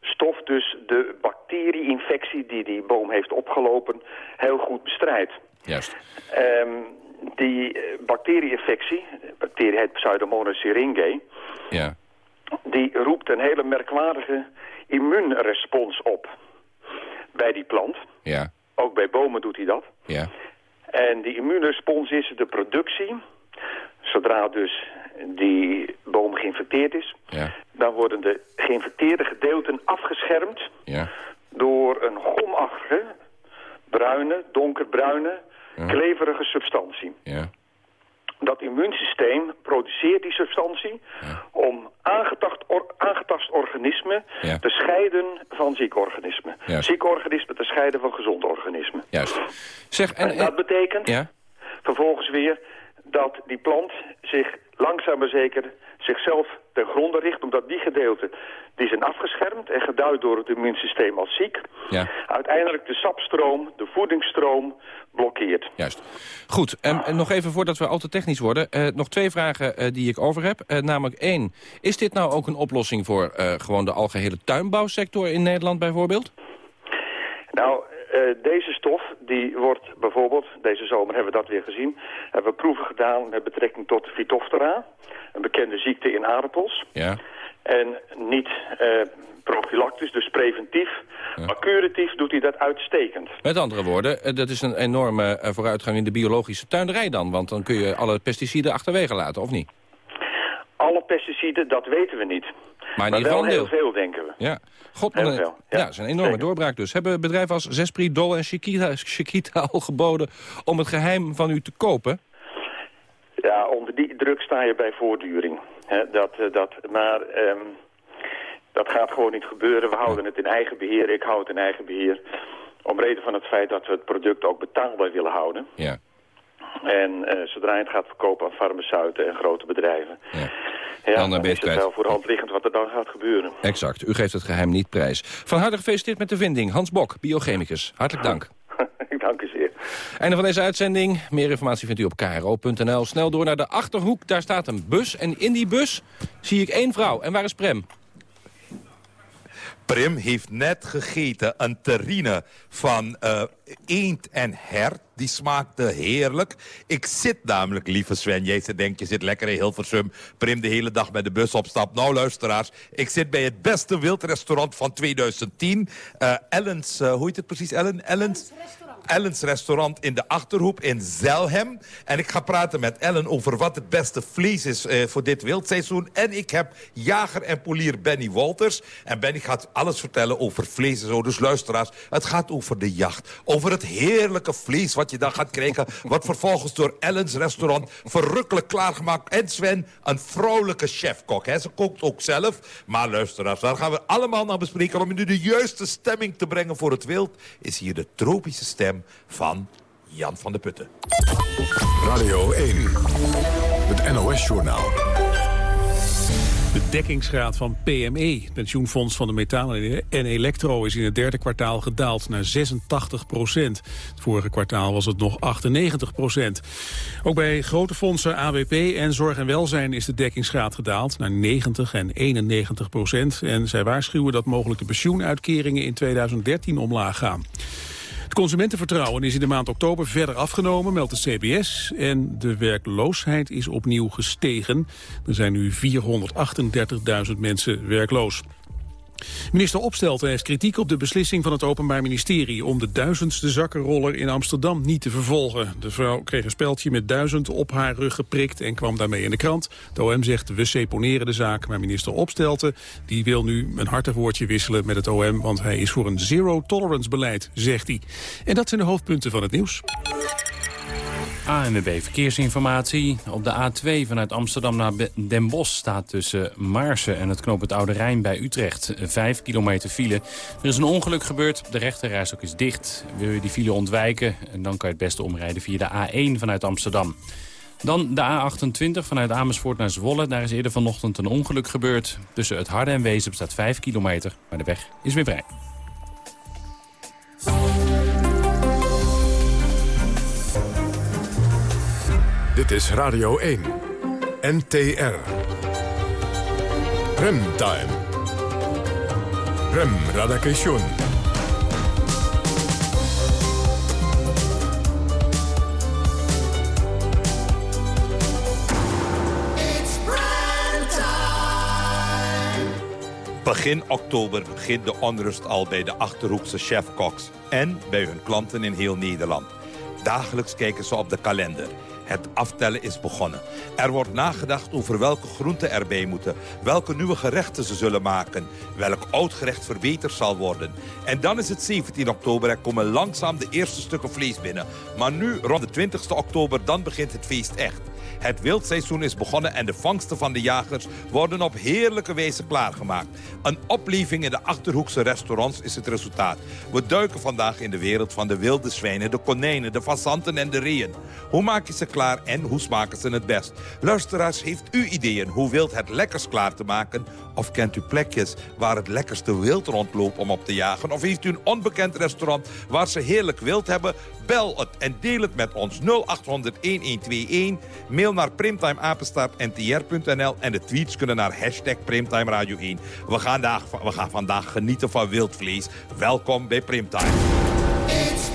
stof dus de bacterieinfectie die die boom heeft opgelopen heel goed bestrijdt. Juist. Ehm, die eh, bacterieinfectie, de bacterie heet Pseudomonas syringae, Ja. die roept een hele merkwaardige immuunrespons op bij die plant. Ja. Ook bij bomen doet hij dat. Ja. En die immuunrespons is de productie, zodra dus die boom geïnfecteerd is, Ja. dan worden de geïnfecteerde gedeelten afgeschermd Ja. door een gomachtige, bruine, donkerbruine, kleverige substantie. Ja. Dat immuunsysteem produceert die substantie om aangetast, or- aangetast organismen Ja. te scheiden van ziek organismen. Ziek organismen te scheiden van gezond organismen. Juist. Zeg, en... En dat betekent Ja? vervolgens weer dat die plant zich langzaam maar zeker zichzelf ten gronde richt, omdat die gedeelten die zijn afgeschermd en geduid door het immuunsysteem als ziek, Ja. uiteindelijk de sapstroom, de voedingsstroom blokkeert. Juist. Goed, en, en nog even voordat we al te technisch worden. eh, nog twee vragen eh, die ik over heb. Eh, namelijk één, is dit nou ook een oplossing voor gewoon de algehele tuinbouwsector in Nederland bijvoorbeeld? Nou, eh, deze stof, die wordt bijvoorbeeld, deze zomer hebben we dat weer gezien, hebben we proeven gedaan met betrekking tot Phytophthora, een bekende ziekte in aardappels. Ja. En niet eh profilactisch, dus preventief, maar curatief doet hij dat uitstekend. Met andere woorden, eh, dat is een enorme vooruitgang in de biologische tuinderij dan. Want dan kun je alle pesticiden achterwege laten, of niet? Alle pesticiden, dat weten we niet. Maar in maar wel heel veel, denken we. Ja. God, Heel veel, ja, ja. dat is een enorme Zeker. doorbraak dus. Hebben bedrijven als Zespri, Dol en Chiquita, Chiquita al geboden om het geheim van u te kopen? Ja, onder die druk sta je bij voortduring. Dat, eh, dat, maar ehm, dat gaat gewoon niet gebeuren. We houden het in eigen beheer. Ik hou het in eigen beheer. Om reden van het feit dat we het product ook betaalbaar willen houden. Ja. En eh, zodra je het gaat verkopen aan farmaceuten en grote bedrijven... Ja. Ja, dan, dan is het wel voor de hand liggend wat er dan gaat gebeuren. Exact. U geeft het geheim niet prijs. Van harte gefeliciteerd met de vinding. Hans Bok, biochemicus. Hartelijk dank. Ik dank u zeer. Einde van deze uitzending. Meer informatie vindt u op kro.nl. Snel door naar de Achterhoek. Daar staat een bus. En in die bus zie ik één vrouw. En waar is Prem? Prim heeft net gegeten een terrine van uh, eend en hert. Die smaakte heerlijk. Ik zit namelijk, lieve Sven, jij denkt je zit lekker in Hilversum. Prim de hele dag met de bus opstapt. Nou luisteraars, ik zit bij het beste wildrestaurant van 2010. Uh, Ellens, uh, hoe heet het precies Ellen? Ellens? Ellens restaurant in de Achterhoek in Zelhem. En ik ga praten met Ellen over wat het beste vlees is uh, voor dit wildseizoen. En ik heb jager en polier Benny Walters. En Benny gaat alles vertellen over vlees zo. Dus luisteraars, het gaat over de jacht. Over het heerlijke vlees wat je dan gaat krijgen. wat vervolgens door Ellens restaurant verrukkelijk klaargemaakt. En Sven, een vrouwelijke chefkok. Hè? Ze kookt ook zelf. Maar luisteraars, daar gaan we allemaal naar bespreken. Om nu de juiste stemming te brengen voor het wild... is hier de tropische stem van Jan van de Putten. Radio 1, het NOS-journaal. De dekkingsgraad van PME, het pensioenfonds van de metalen en elektro, is in het derde kwartaal gedaald naar 86 procent. Het vorige kwartaal was het nog 98 procent. Ook bij grote fondsen AWP en Zorg en Welzijn is de dekkingsgraad gedaald naar 90 en 91 procent. En zij waarschuwen dat mogelijke pensioenuitkeringen in 2013 omlaag gaan. Het consumentenvertrouwen is in de maand oktober verder afgenomen, meldt de CBS. En de werkloosheid is opnieuw gestegen. Er zijn nu 438.000 mensen werkloos. Minister Opstelten heeft kritiek op de beslissing van het Openbaar Ministerie... om de duizendste zakkenroller in Amsterdam niet te vervolgen. De vrouw kreeg een speldje met duizend op haar rug geprikt en kwam daarmee in de krant. De OM zegt we seponeren de zaak, maar minister Opstelten... die wil nu een hartig woordje wisselen met het OM... want hij is voor een zero-tolerance beleid, zegt hij. En dat zijn de hoofdpunten van het nieuws. ANWB Verkeersinformatie. Op de A2 vanuit Amsterdam naar Den Bosch staat tussen Maarsen en het knooppunt Oude Rijn bij Utrecht. Vijf kilometer file. Er is een ongeluk gebeurd. De rechterreis is dicht. Wil je die file ontwijken? En dan kan je het beste omrijden via de A1 vanuit Amsterdam. Dan de A28 vanuit Amersfoort naar Zwolle. Daar is eerder vanochtend een ongeluk gebeurd. Tussen het Harde en Wezen staat 5 kilometer. Maar de weg is weer vrij. Dit is Radio 1. NTR. Remtime. Rem Radakation. Begin oktober begint de onrust al bij de Achterhoekse chefkoks... en bij hun klanten in heel Nederland. Dagelijks kijken ze op de kalender... Het aftellen is begonnen. Er wordt nagedacht over welke groenten erbij moeten... welke nieuwe gerechten ze zullen maken... welk oud gerecht verbeterd zal worden. En dan is het 17 oktober en komen langzaam de eerste stukken vlees binnen. Maar nu, rond de 20 oktober, dan begint het feest echt. Het wildseizoen is begonnen en de vangsten van de jagers worden op heerlijke wijze klaargemaakt. Een opleving in de Achterhoekse restaurants is het resultaat. We duiken vandaag in de wereld van de wilde zwijnen, de konijnen, de fazanten en de reeën. Hoe maak je ze klaar en hoe smaken ze het best? Luisteraars, heeft u ideeën hoe wild het lekkers klaar te maken? Of kent u plekjes waar het lekkerste wild rondloopt om op te jagen? Of heeft u een onbekend restaurant waar ze heerlijk wild hebben? Bel het en deel het met ons 0800-1121. Mail naar primtimeapenstaartntr.nl en de tweets kunnen naar hashtag Primtime Radio 1. We gaan, daar, we gaan vandaag genieten van wildvlees. Welkom bij Primtime. It's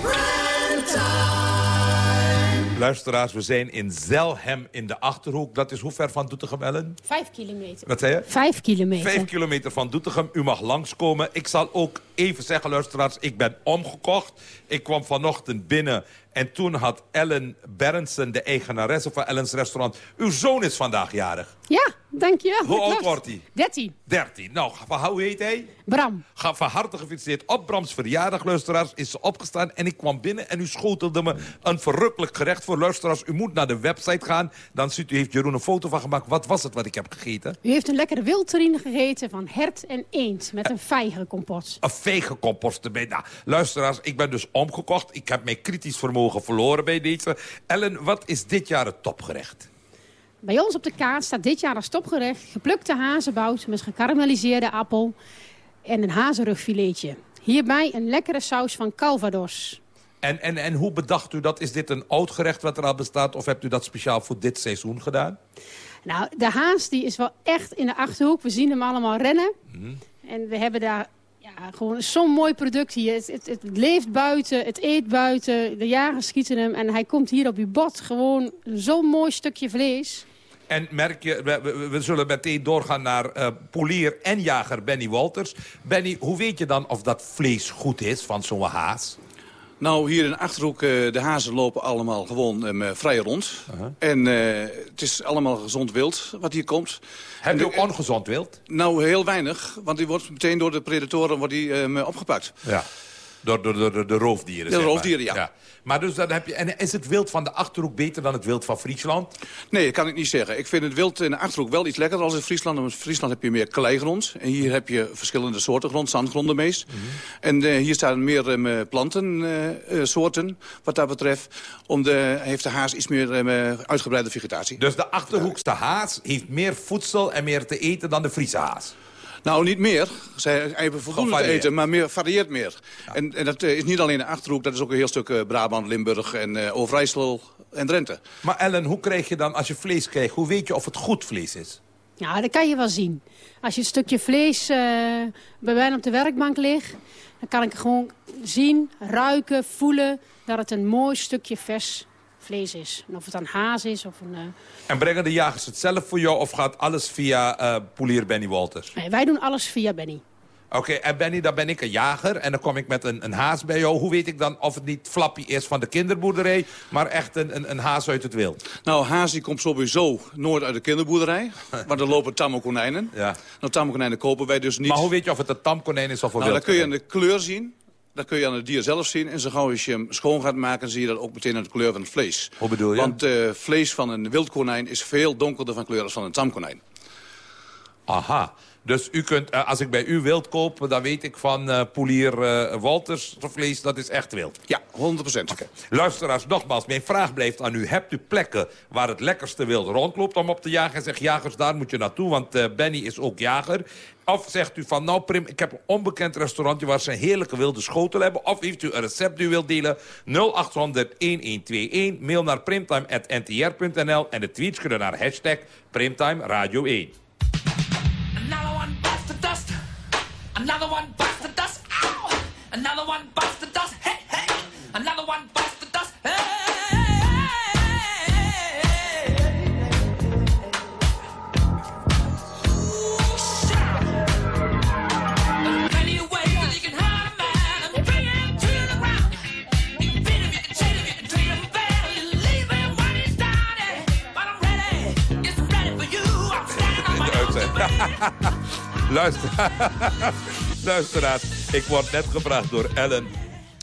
Luisteraars, we zijn in Zelhem in de Achterhoek. Dat is hoe ver van Doetinchem, Ellen? Vijf kilometer. Wat zei je? Vijf kilometer. Vijf kilometer van Doetinchem. U mag langskomen. Ik zal ook even zeggen, luisteraars, ik ben omgekocht. Ik kwam vanochtend binnen en toen had Ellen Berendsen, de eigenaresse van Ellens restaurant... Uw zoon is vandaag jarig. Ja, dankjewel. Hoe oud wordt hij? Dertien. Dertien. Nou, hoe heet hij? Bram. Ga van harte gefeliciteerd. Op Brams verjaardag, luisteraars, is ze opgestaan. En ik kwam binnen en u schotelde me een verrukkelijk gerecht voor. Luisteraars, u moet naar de website gaan. Dan ziet u, heeft Jeroen een foto van gemaakt. Wat was het wat ik heb gegeten? U heeft een lekkere wildterrine gegeten van hert en eend. Met een vijgenkompot. Een vijgenkompot erbij. Nou, luisteraars, ik ben dus omgekocht. Ik heb mij kritisch vermogen ogen verloren bij deze. Ellen, wat is dit jaar het topgerecht? Bij ons op de kaart staat dit jaar als topgerecht geplukte hazenbout met gekarameliseerde appel en een hazenrugfiletje. Hierbij een lekkere saus van Calvados. En, en, en hoe bedacht u dat? Is dit een oud gerecht wat er al bestaat... of hebt u dat speciaal voor dit seizoen gedaan? Nou, de haas die is wel echt in de Achterhoek. We zien hem allemaal rennen. En we hebben daar ja, gewoon zo'n mooi product hier. Het, het, leeft buiten, het eet buiten. De jagers schieten hem en hij komt hier op uw bord. Gewoon zo'n mooi stukje vlees. En merk je, we, zullen meteen doorgaan naar eh polier en jager Benny Walters. Benny, hoe weet je dan of dat vlees goed is van zo'n haas? Nou, hier in de Achterhoek, eh, de hazen lopen allemaal gewoon eh, vrij rond. En eh, het is allemaal gezond wild wat hier komt. Heb je ook ongezond wild? Nou, heel weinig, want die wordt meteen door de predatoren wordt die, eh, opgepakt. Ja. Door, door, door, door de roofdieren, De zeg maar. roofdieren, ja. Maar dus dan heb je, en is het wild van de Achterhoek beter dan het wild van Friesland? Nee, dat kan ik niet zeggen. Ik vind het wild in de Achterhoek wel iets lekkerder als in Friesland. Want in Friesland heb je meer kleigrond. En hier heb je verschillende soorten grond, zandgronden meest. En eh, hier staan meer um, plantensoorten wat dat betreft. Om de, heeft de haas iets meer um, uitgebreide vegetatie. Dus de Achterhoekse haas heeft meer voedsel en meer te eten dan de Friese haas? Nou, niet meer. Zij hebben voldoende te eten, maar meer, varieert meer. En, en dat eh, is niet alleen de Achterhoek, dat is ook een heel stuk eh, Brabant, Limburg en eh, Overijssel en Drenthe. Maar Ellen, hoe krijg je dan, als je vlees krijgt, hoe weet je of het goed vlees is? Ja, dat kan je wel zien. Als je een stukje vlees eh, bij mij op de werkbank ligt... dan kan ik gewoon zien, ruiken, voelen... dat het een mooi stukje vers vlees is. En of het dan haas is of een... eh, En brengen de jagers het zelf voor jou of gaat alles via eh polier Benny Walters? nee, wij doen alles via Benny. Oké, en Benny, dan ben ik een jager en dan kom ik met een, een haas bij jou. Hoe weet ik dan of het niet Flappy is van de kinderboerderij... maar echt een, een, een haas uit het wild? Nou, haas die komt sowieso nooit uit de kinderboerderij. want er lopen tamme konijnen. Ja. Nou, tamme konijnen kopen wij dus niet. Maar hoe weet je of het een tamkonijn is of een Nou, dat wild kun je aan de kleur zien. Dat kun je aan het dier zelf zien. En zo gauw als je hem schoon gaat maken, zie je dat ook meteen aan de kleur van het vlees. Hoe bedoel je? Want eh, vlees van een wild konijn is veel donkerder van kleur dan van een tamkonijn. Aha. Dus u kunt, eh, als ik bij u wild koop, dan weet ik van eh Polier eh, Walters vlees, dat is echt wild. Ja, 100%. Luisteraars, nogmaals, mijn vraag blijft aan u. Hebt u plekken waar het lekkerste wild rondloopt om op te jagen? En zegt jagers, daar moet je naartoe, want Benny is ook jager. Of zegt u van, nou Prim, ik heb een onbekend restaurantje... waar ze een heerlijke wilde schotel hebben. Of heeft u een recept die u wilt delen? 0800-1121. Mail naar primtime.ntr.nl. En de tweets kunnen naar hashtag Primtime Radio 1. al Luister. Luisteraars, ik word net gevraagd door Ellen...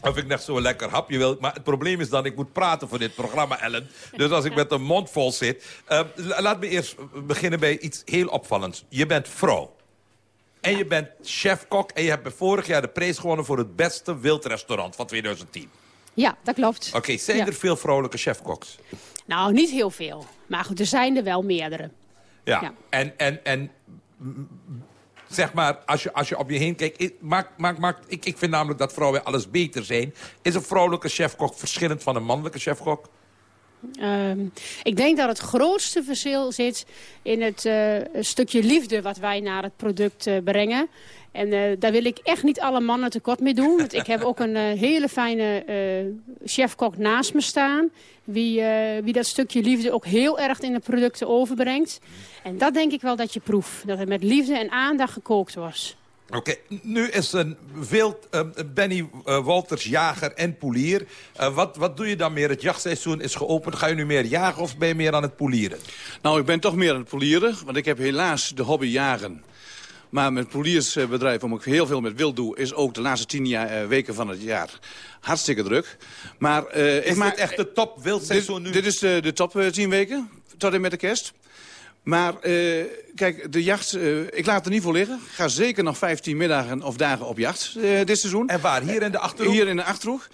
of ik net zo'n lekker hapje wil. Maar het probleem is dan, ik moet praten voor dit programma, Ellen. Dus als ik met een mond vol zit... la- laat me eerst beginnen bij iets heel opvallends. Je bent vrouw. En je bent chef-kok. En je hebt vorig jaar de prijs gewonnen... voor het beste wildrestaurant van 2010. Ja, dat klopt. Oké, zijn Ja. er veel vrouwelijke chef-koks? Nou, niet heel veel. Maar goed, er zijn er wel meerdere. Ja. Ja. En, en, en zeg maar, als je, als je op je heen kijkt... Maak, maak, maak, ik, ik vind namelijk dat vrouwen alles beter zijn. Is een vrouwelijke chefkok verschillend van een mannelijke chefkok? Ehm, ik denk dat het grootste verschil zit in het eh, stukje liefde wat wij naar het product eh, brengen. En eh, daar wil ik echt niet alle mannen tekort mee doen. Want ik heb ook een hele fijne chefkok naast me staan. Wie, wie dat stukje liefde ook heel erg in de producten overbrengt. En dat denk ik wel dat je proeft. Dat het met liefde en aandacht gekookt wordt. Oké, nu is een wild eh, Benny eh, Walters jager en poelier. Eh, wat, wat doe je dan meer? Het jachtseizoen is geopend. Ga je nu meer jagen of ben je meer aan het polieren? Nou, ik ben toch meer aan het polieren, want ik heb helaas de hobby jagen. Maar mijn poliersbedrijf, waar ik heel veel met wild doe... is ook de laatste tien jaar, weken van het jaar hartstikke druk. Maar, ik Is maak, dit echt de top wildseizoen nu? Dit is de, de top tien weken, tot en met de kerst. Maar eh, kijk, de jacht, eh, ik laat er niet voor liggen. Ik ga zeker nog 15 middagen of dagen op jacht eh, dit seizoen. En waar? Hier in de Achterhoek? Hier in de Achterhoek.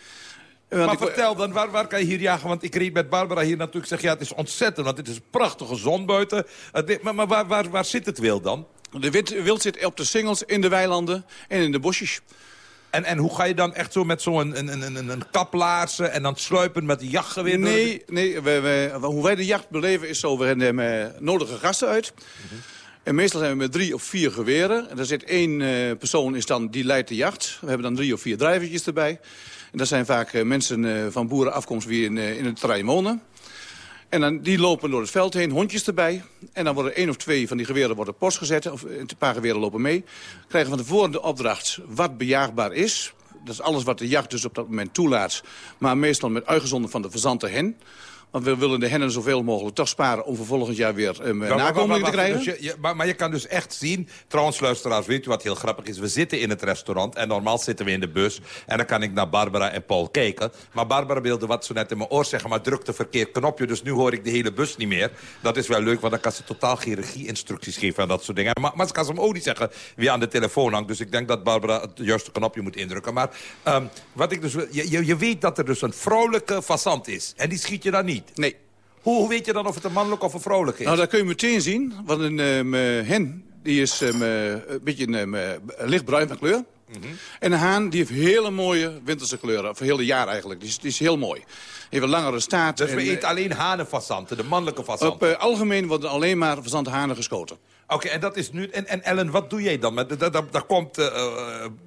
Want maar ik- vertel dan, waar, waar kan je hier jagen? Want ik reed met Barbara hier. Ik zeg, ja, het is ontzettend, want het is een prachtige zon buiten. Maar maar waar, waar, waar zit het wild dan? De wit- wild zit op de singels, in de weilanden en in de bosjes. En, en hoe ga je dan echt zo met zo'n een, een, een, een, kaplaarzen en dan sluipen met de jachtgeweer? Nee, nee hoe wij de jacht beleven is zo, we nemen nodige gasten uit. En meestal zijn we met drie of vier geweren. En er zit één eh, persoon is dan, die leidt de jacht. We hebben dan drie of vier drijvertjes erbij. En dat zijn vaak eh, mensen eh, van boerenafkomst die in, eh, in het terrein wonen. En dan, die lopen door het veld heen, hondjes erbij. En dan worden één of twee van die geweren worden post gezet. Of een paar geweren lopen mee. Krijgen van tevoren de opdracht wat bejaagbaar is. Dat is alles wat de jacht dus op dat moment toelaat. Maar meestal met uitgezonden van de verzante hen. Want we willen de hennen zoveel mogelijk toch sparen... om voor volgend jaar weer um, nakomelingen maar- te krijgen. dus je- je- maar, maar je kan dus echt zien... Trouwens, luisteraars, weet u wat heel grappig is? We zitten in het restaurant en normaal zitten we in de bus. En dan kan ik naar Barbara en Paul kijken. Maar Barbara wilde wat zo net in mijn oor zeggen... maar drukte verkeerd knopje, dus nu hoor ik de hele bus niet meer. Dat is wel leuk, want dan kan ze totaal geen regie-instructies geven... en dat soort dingen. Maar, maar ze kan ze hem ook niet zeggen wie aan de telefoon hangt. Dus ik denk dat Barbara het juiste knopje moet indrukken. Maar ehm, wat ik dus, je, je, je weet dat er dus een vrouwelijke fazant is. En die schiet je dan niet? Nee. Hoe, hoe weet je dan of het een mannelijk of een vrouwelijk is? Nou, dat kun je meteen zien. Want een um, hen die is um, eh, een beetje um, eh, lichtbruin van kleur. En een haan die heeft hele mooie winterse kleuren. Voor het hele jaar eigenlijk. Die is, die is heel mooi. Heeft een langere staart. Dus en, we eten alleen hanenfazanten, de mannelijke fazanten. Op eh, algemeen worden alleen maar verzante hanen geschoten. Oké, en dat is nu... En, en Ellen, wat doe jij dan? Daar, daar, daar komt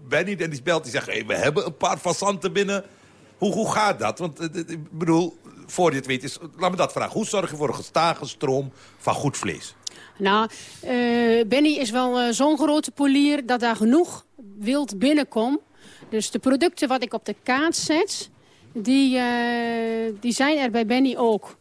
Benny en die belt die zegt... Hey, we hebben een paar fazanten binnen. Hoe, hoe gaat dat? Want ik bedoel, voor je het weet is... Laat me dat vragen. Hoe zorg je voor een gestage stroom van goed vlees? Nou, eh, Benny is wel eh, zo'n grote polier dat daar genoeg wild binnenkomt. Dus de producten wat ik op de kaart zet, die, eh, die zijn er bij Benny ook.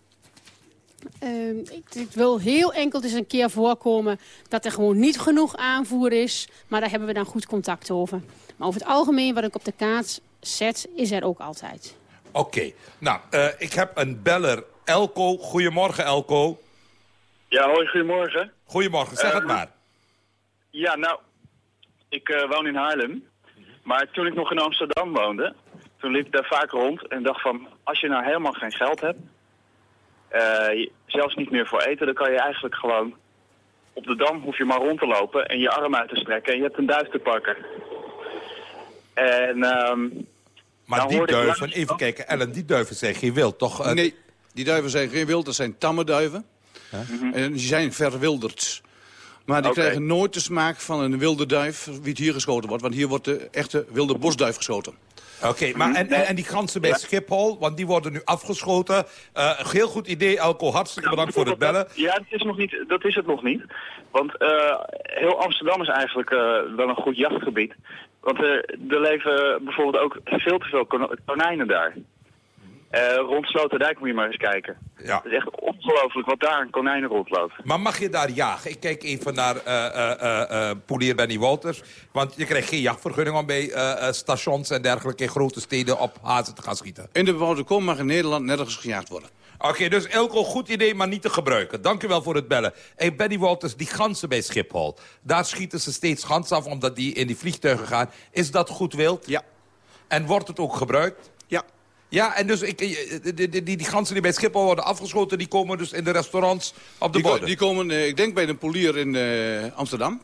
Ik, het wil heel enkel eens een keer voorkomen dat er gewoon niet genoeg aanvoer is. Maar daar hebben we dan goed contact over. Maar over het algemeen wat ik op de kaart zet, is er ook altijd. Oké, nou, eh, ik heb een beller. Elko, goedemorgen Elko. Ja, hoi, goedemorgen. Goedemorgen, zeg het Eh, maar. Ja, nou, ik eh, woon in Haarlem. Maar toen ik nog in Amsterdam woonde, toen liep ik daar vaak rond en dacht van, als je nou helemaal geen geld hebt, zelfs niet meer voor eten, dan kan je eigenlijk gewoon op de Dam hoef je maar rond te lopen en je arm uit te strekken en je hebt een duif te pakken. En, ehm Maar die duiven, langs- even kijken, Ellen, die duiven zijn geen wild, toch? Eh, Nee, die duiven zijn geen wild, dat zijn tamme duiven. En die zijn verwilderd. Maar die krijgen nooit de smaak van een wilde duif, wie het hier geschoten wordt. Want hier wordt de echte wilde bosduif geschoten. Oké, maar en, en, en die ganzen bij Schiphol, want die worden nu afgeschoten. Eh, een heel goed idee, Elko. Hartstikke bedankt voor het bellen. Ja, dat is, nog niet, dat is het nog niet. Want eh, heel Amsterdam is eigenlijk eh, wel een goed jachtgebied. Want er, er leven bijvoorbeeld ook veel te veel konijnen daar. Eh, rond Sloterdijk moet je maar eens kijken. Ja. Het is echt ongelooflijk wat daar een konijnen rondloopt. Maar mag je daar jagen? Ik kijk even naar eh eh eh, eh, Polier Benny Walters. Want je krijgt geen jachtvergunning om bij eh, eh, stations en dergelijke in grote steden op hazen te gaan schieten. In de bebouwde kom mag in Nederland nergens gejaagd worden. Oké, dus Elko, goed idee, maar niet te gebruiken. Dank u wel voor het bellen. Hey, Benny Walters, die ganzen bij Schiphol. Daar schieten ze steeds ganzen af omdat die in die vliegtuigen gaan. Is dat goed wild? Ja. En wordt het ook gebruikt? Ja. Ja, en dus ik, eh, die, die, die, die ganzen die bij Schiphol worden afgeschoten... die komen dus in de restaurants op de Die, borden. die komen, eh, ik denk bij een polier in eh, Amsterdam.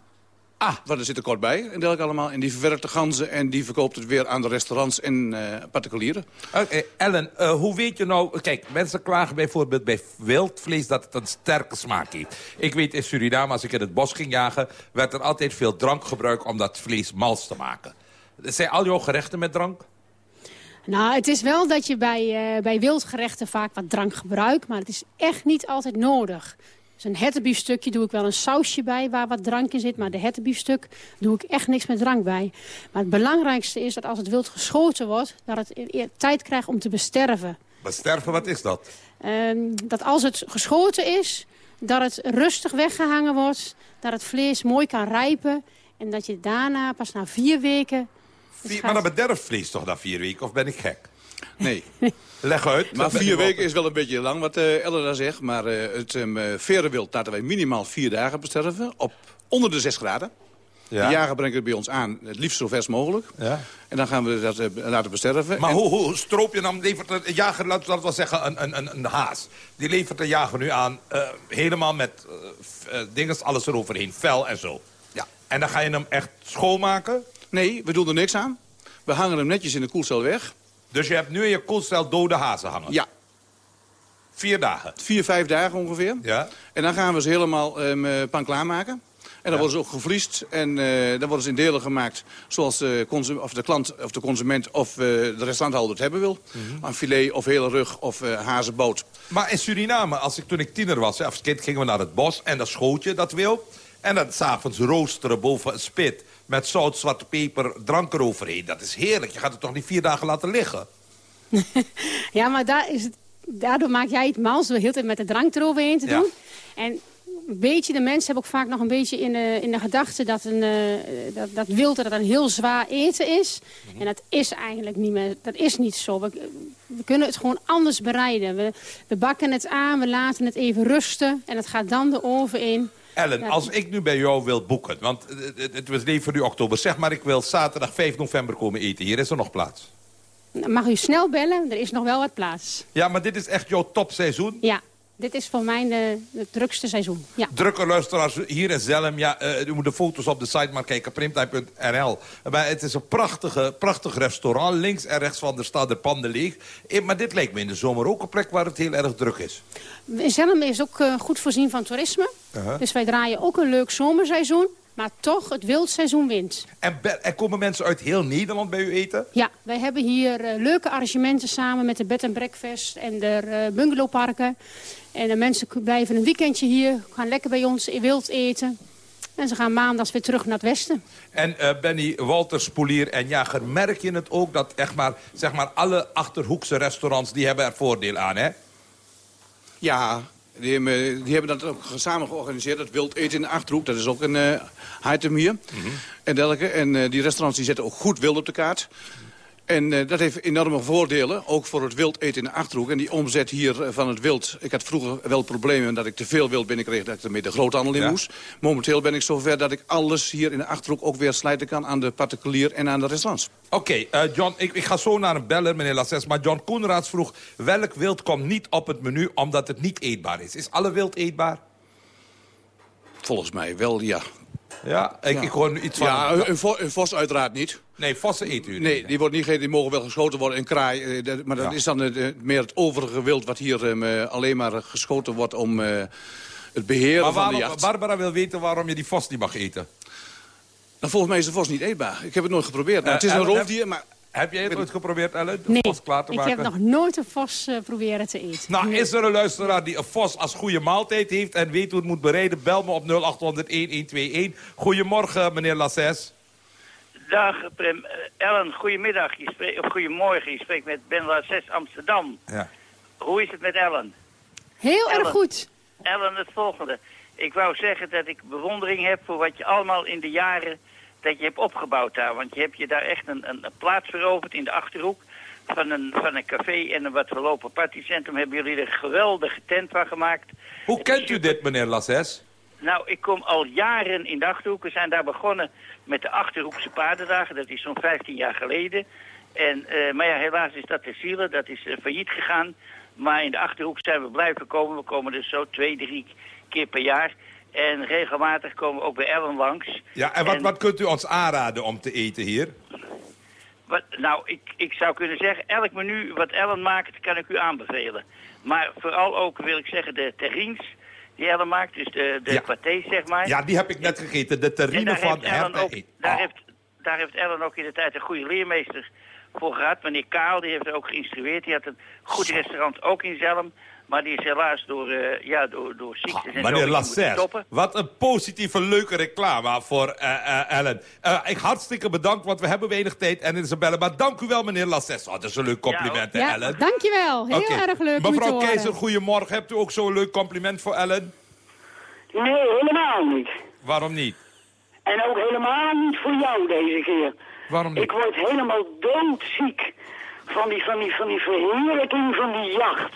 Ah. Want er zit er kort bij en dergelijke allemaal. En die verwerkt de ganzen en die verkoopt het weer aan de restaurants en eh, particulieren. Oké, Ellen, eh, hoe weet je nou... Kijk, mensen klagen bijvoorbeeld bij wildvlees dat het een sterke smaak heeft. Ik weet in Suriname, als ik in het bos ging jagen... werd er altijd veel drank gebruikt om dat vlees mals te maken. Zijn al jouw gerechten met drank? Nou, het is wel dat je bij, eh, bij wildgerechten vaak wat drank gebruikt, maar het is echt niet altijd nodig. Dus een hertenbiefstukje doe ik wel een sausje bij waar wat drank in zit, maar de hertenbiefstuk doe ik echt niks met drank bij. Maar het belangrijkste is dat als het wild geschoten wordt, dat het e- e- tijd krijgt om te besterven. Besterven, wat is dat? Ehm, dat als het geschoten is, dat het rustig weggehangen wordt, dat het vlees mooi kan rijpen en dat je daarna pas na vier weken... het Vier- gaat- maar dan bederft vlees toch na vier weken, of ben ik gek? Nee. Leg uit. Maar vier weken is wel een beetje lang, wat eh Ellen daar zegt. Maar eh, het um, verenwild laten wij minimaal vier dagen besterven. Op onder de zes graden. Ja. De jager brengt het bij ons aan, het liefst zo vers mogelijk. Ja. En dan gaan we dat eh, laten besterven. Maar En- hoe, hoe stroop je dan, levert een jager, laten we wel zeggen, een, een, een, een haas. Die levert de jager nu aan, eh, helemaal met eh, eh, dingen, alles eroverheen, vel en zo. Ja. En dan ga je hem echt schoonmaken? Nee, we doen er niks aan. We hangen hem netjes in de koelcel weg. Dus je hebt nu in je koelcel dode hazen hangen? Ja. Vier dagen? Vier, vijf dagen ongeveer. Ja. En dan gaan we ze helemaal um, pan klaarmaken. En dan worden ze ook gevriest en eh, dan worden ze in delen gemaakt zoals de, of de klant of de consument of eh, de restauranthouder het hebben wil. Een filet of hele rug of eh hazenboot. Maar in Suriname, als ik, toen ik tiener was, hè, als kind gingen we naar het bos en dan schoot je dat wild. En dan s'avonds roosteren boven een spit met zout, zwarte peper, drank eroverheen. Dat is heerlijk. Je gaat het toch niet vier dagen laten liggen? Ja, maar daar is het, daardoor maak jij het mals door heel tijd met de drank eroverheen te Ja. doen. En een beetje, de mensen hebben ook vaak nog een beetje in de, in de gedachte dat, een, eh, dat, dat wild dat een heel zwaar eten is. Mhm. En dat is eigenlijk niet meer, dat is niet zo. We, we kunnen het gewoon anders bereiden. We, we bakken het aan, we laten het even rusten en het gaat dan de oven in. Ellen, Ja. als ik nu bij jou wil boeken, want eh, het, het was leven nu oktober. Zeg maar, ik wil zaterdag 5 november komen eten. Hier is er nog plaats. Dan mag u snel bellen, er is nog wel wat plaats. Ja, maar dit is echt jouw topseizoen. Ja, dit is voor mij de, het drukste seizoen. Ja. Drukke luisteraars hier in Zelm. Ja, eh, u moet de foto's op de site maar kijken. Primtime.nl. Maar het is een prachtige, prachtig restaurant. Links en rechts van de staat de panden leeg. Eh, Maar dit lijkt me in de zomer ook een plek waar het heel erg druk is. Zelm is ook eh, goed voorzien van toerisme. Uh-huh. Dus wij draaien ook een leuk zomerseizoen. Maar toch, het wildseizoen wint. En er komen mensen uit heel Nederland bij u eten? Ja, wij hebben hier leuke arrangementen samen met de bed and breakfast en de bungalowparken. En de mensen blijven een weekendje hier, gaan lekker bij ons wild eten. En ze gaan maandags weer terug naar het westen. En eh, Benny, Walter, Spoelier en Jager, merk je het ook dat echt maar, zeg maar, alle Achterhoekse restaurants, die hebben er voordeel aan, hè? Ja, die hebben, die hebben dat ook samen georganiseerd. Dat wild eten in de Achterhoek, dat is ook een eh, item hier. En dergelijke. En eh, die restaurants die zetten ook goed wild op de kaart. En eh, dat heeft enorme voordelen, ook voor het wild eten in de Achterhoek. En die omzet hier eh, van het wild... Ik had vroeger wel problemen dat ik te veel wild binnenkreeg... dat ik ermee de groothandel in Ja. moest. Momenteel ben ik zover dat ik alles hier in de Achterhoek... ook weer slijten kan aan de particulier en aan de restaurants. Oké, eh, John, ik, ik ga zo naar een beller, meneer Lasses. Maar John Koenraads vroeg, welk wild komt niet op het menu omdat het niet eetbaar is? Is alle wild eetbaar? Volgens mij wel, ja. Ja, ik, ik hoor nu iets van... Ja, een, een vo- een vos uiteraard niet. Nee, vossen eet u niet. Nee, die, worden niet, gegeten, die mogen wel geschoten worden in kraai. eh, dat- Maar dat Ja. is dan eh, meer het overige wild wat hier ehm, eh, alleen maar geschoten wordt om eh, het beheren Maar van de waarom, jacht. Barbara wil weten waarom je die vos niet mag eten. Nou, volgens mij is de vos niet eetbaar. Ik heb het nooit geprobeerd. Nou, Eh, het is een roofdier, maar... Heb jij het ooit geprobeerd, Ellen? De Nee, vos klaar te ik maken? heb nog nooit een vos eh, proberen te eten. Nou, is er een luisteraar die een vos als goede maaltijd heeft... en weet hoe het moet bereiden? Bel me op 0800-1121. Goedemorgen, meneer Lasses. Dag, Prem. Eh, Ellen, goedemiddag. Je spreekt, of goedemorgen. Je spreekt met Ben Laces Amsterdam. Ja. Hoe is het met Ellen? Heel Ellen. erg goed. Ellen, het volgende. Ik wou zeggen dat ik bewondering heb voor wat je allemaal in de jaren dat je hebt opgebouwd daar. Want je hebt je daar echt een, een, een plaats veroverd in de Achterhoek. Van een, van een café en een wat verlopen partycentrum hebben jullie er een geweldige tent van gemaakt. Hoe kent u dit, meneer Lasses? Nou, ik kom al jaren in de Achterhoek. We zijn daar begonnen met de Achterhoekse paardendagen. Dat is zo'n 15 jaar geleden. En, eh, maar ja, helaas is dat te zielen. Dat is eh, failliet gegaan. Maar in de Achterhoek zijn we blijven komen. We komen dus zo twee, drie keer per jaar. En regelmatig komen we ook bij Ellen langs. Ja, en wat, wat kunt u ons aanraden om te eten hier? Wat, nou, ik, ik zou kunnen zeggen, elk menu wat Ellen maakt, kan ik u aanbevelen. Maar vooral ook, wil ik zeggen, de terrines die Ellen maakt. Dus de, de Ja. pâtés, zeg maar. Ja, die heb ik net gegeten. De terrine van heeft, Ellen ook, daar, Ah. heeft, daar heeft Ellen ook in de tijd een goede leermeester voor gehad. Meneer Kaal, die heeft er ook geïnstrueerd. Die had een goed restaurant ook in Zelm. Maar die is helaas door, eh, ja, door, door ziektes en zo Ah, Meneer stoppen. wat een positieve, leuke reclame voor eh, eh, Ellen. Eh, ik hartstikke bedankt, want we hebben weinig tijd en het is een bellen. Maar dank u wel, meneer Lasses. Oh, dat is een leuk compliment, hè, Ja, Ellen? dankjewel. Heel erg leuk Mevrouw. Keizer, goedemorgen. Hebt u ook zo'n leuk compliment voor Ellen? Nee, helemaal niet. Waarom niet? En ook helemaal niet voor jou deze keer. Waarom niet? Ik word helemaal doodziek van die, van die, van die verheerlijking van die jacht.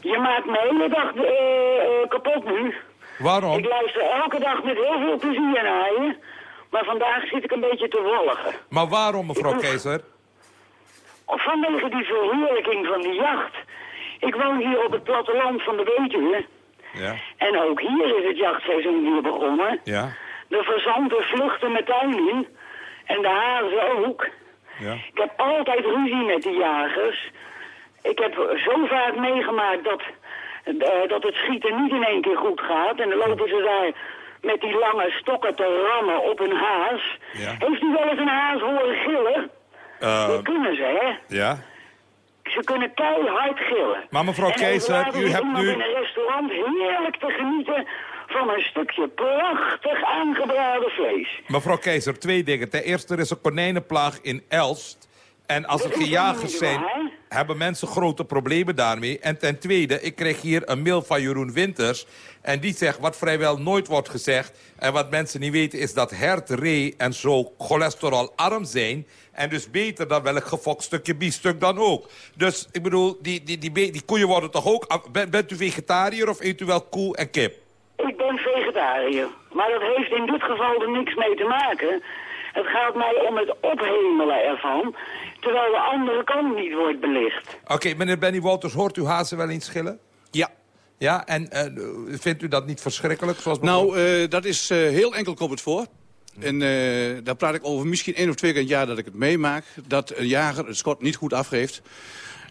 Je maakt me de hele dag eh, eh, kapot nu. Waarom? Ik luister elke dag met heel veel plezier naar je. Maar vandaag zit ik een beetje te wolligen. Maar waarom, mevrouw Keizer? Vanwege die verheerlijking van die jacht. Ik woon hier op het platteland van de Betuwe. Ja. En ook hier is het jachtseizoen weer begonnen. Ja. De verzanten vluchten met tuin in. En de hazen ook. Ja. Ik heb altijd ruzie met die jagers. Ik heb zo vaak meegemaakt dat, eh, dat het schieten niet in één keer goed gaat. En dan lopen ze daar met die lange stokken te rammen op een haas. Ja. Heeft u wel eens een haas horen gillen? Eh, Dat kunnen ze, hè? ja. Ze kunnen keihard gillen. Maar mevrouw overlaten u hebt nu- in een restaurant heerlijk te genieten van een stukje prachtig aangebraden vlees. Mevrouw Keizer, twee dingen. Ten eerste, er is een konijnenplaag in Elst. En als het Dat is geen helemaal jagers niet zijn, waar. Hebben mensen grote problemen daarmee. En ten tweede, ik kreeg hier een mail van Jeroen Winters. En die zegt, wat vrijwel nooit wordt gezegd... en wat mensen niet weten, is dat hert, ree en zo cholesterolarm zijn... en dus beter dan welk gefokt stukje biefstuk dan ook. Dus ik bedoel, die, die, die, die koeien worden toch ook... bent u vegetariër of eet u wel koe en kip? Ik ben vegetariër. Maar dat heeft in dit geval er niks mee te maken. Het gaat mij om het ophemelen ervan, terwijl de andere kant niet wordt belicht. Oké, meneer Benny Wolters, hoort u hazen wel eens schillen? Ja. Ja, en eh, vindt u dat niet verschrikkelijk? Zoals Nou, eh, dat is eh, heel enkel komt het voor. En eh, daar praat ik over misschien één of twee keer in het jaar dat ik het meemaak. Dat een jager het schot niet goed afgeeft.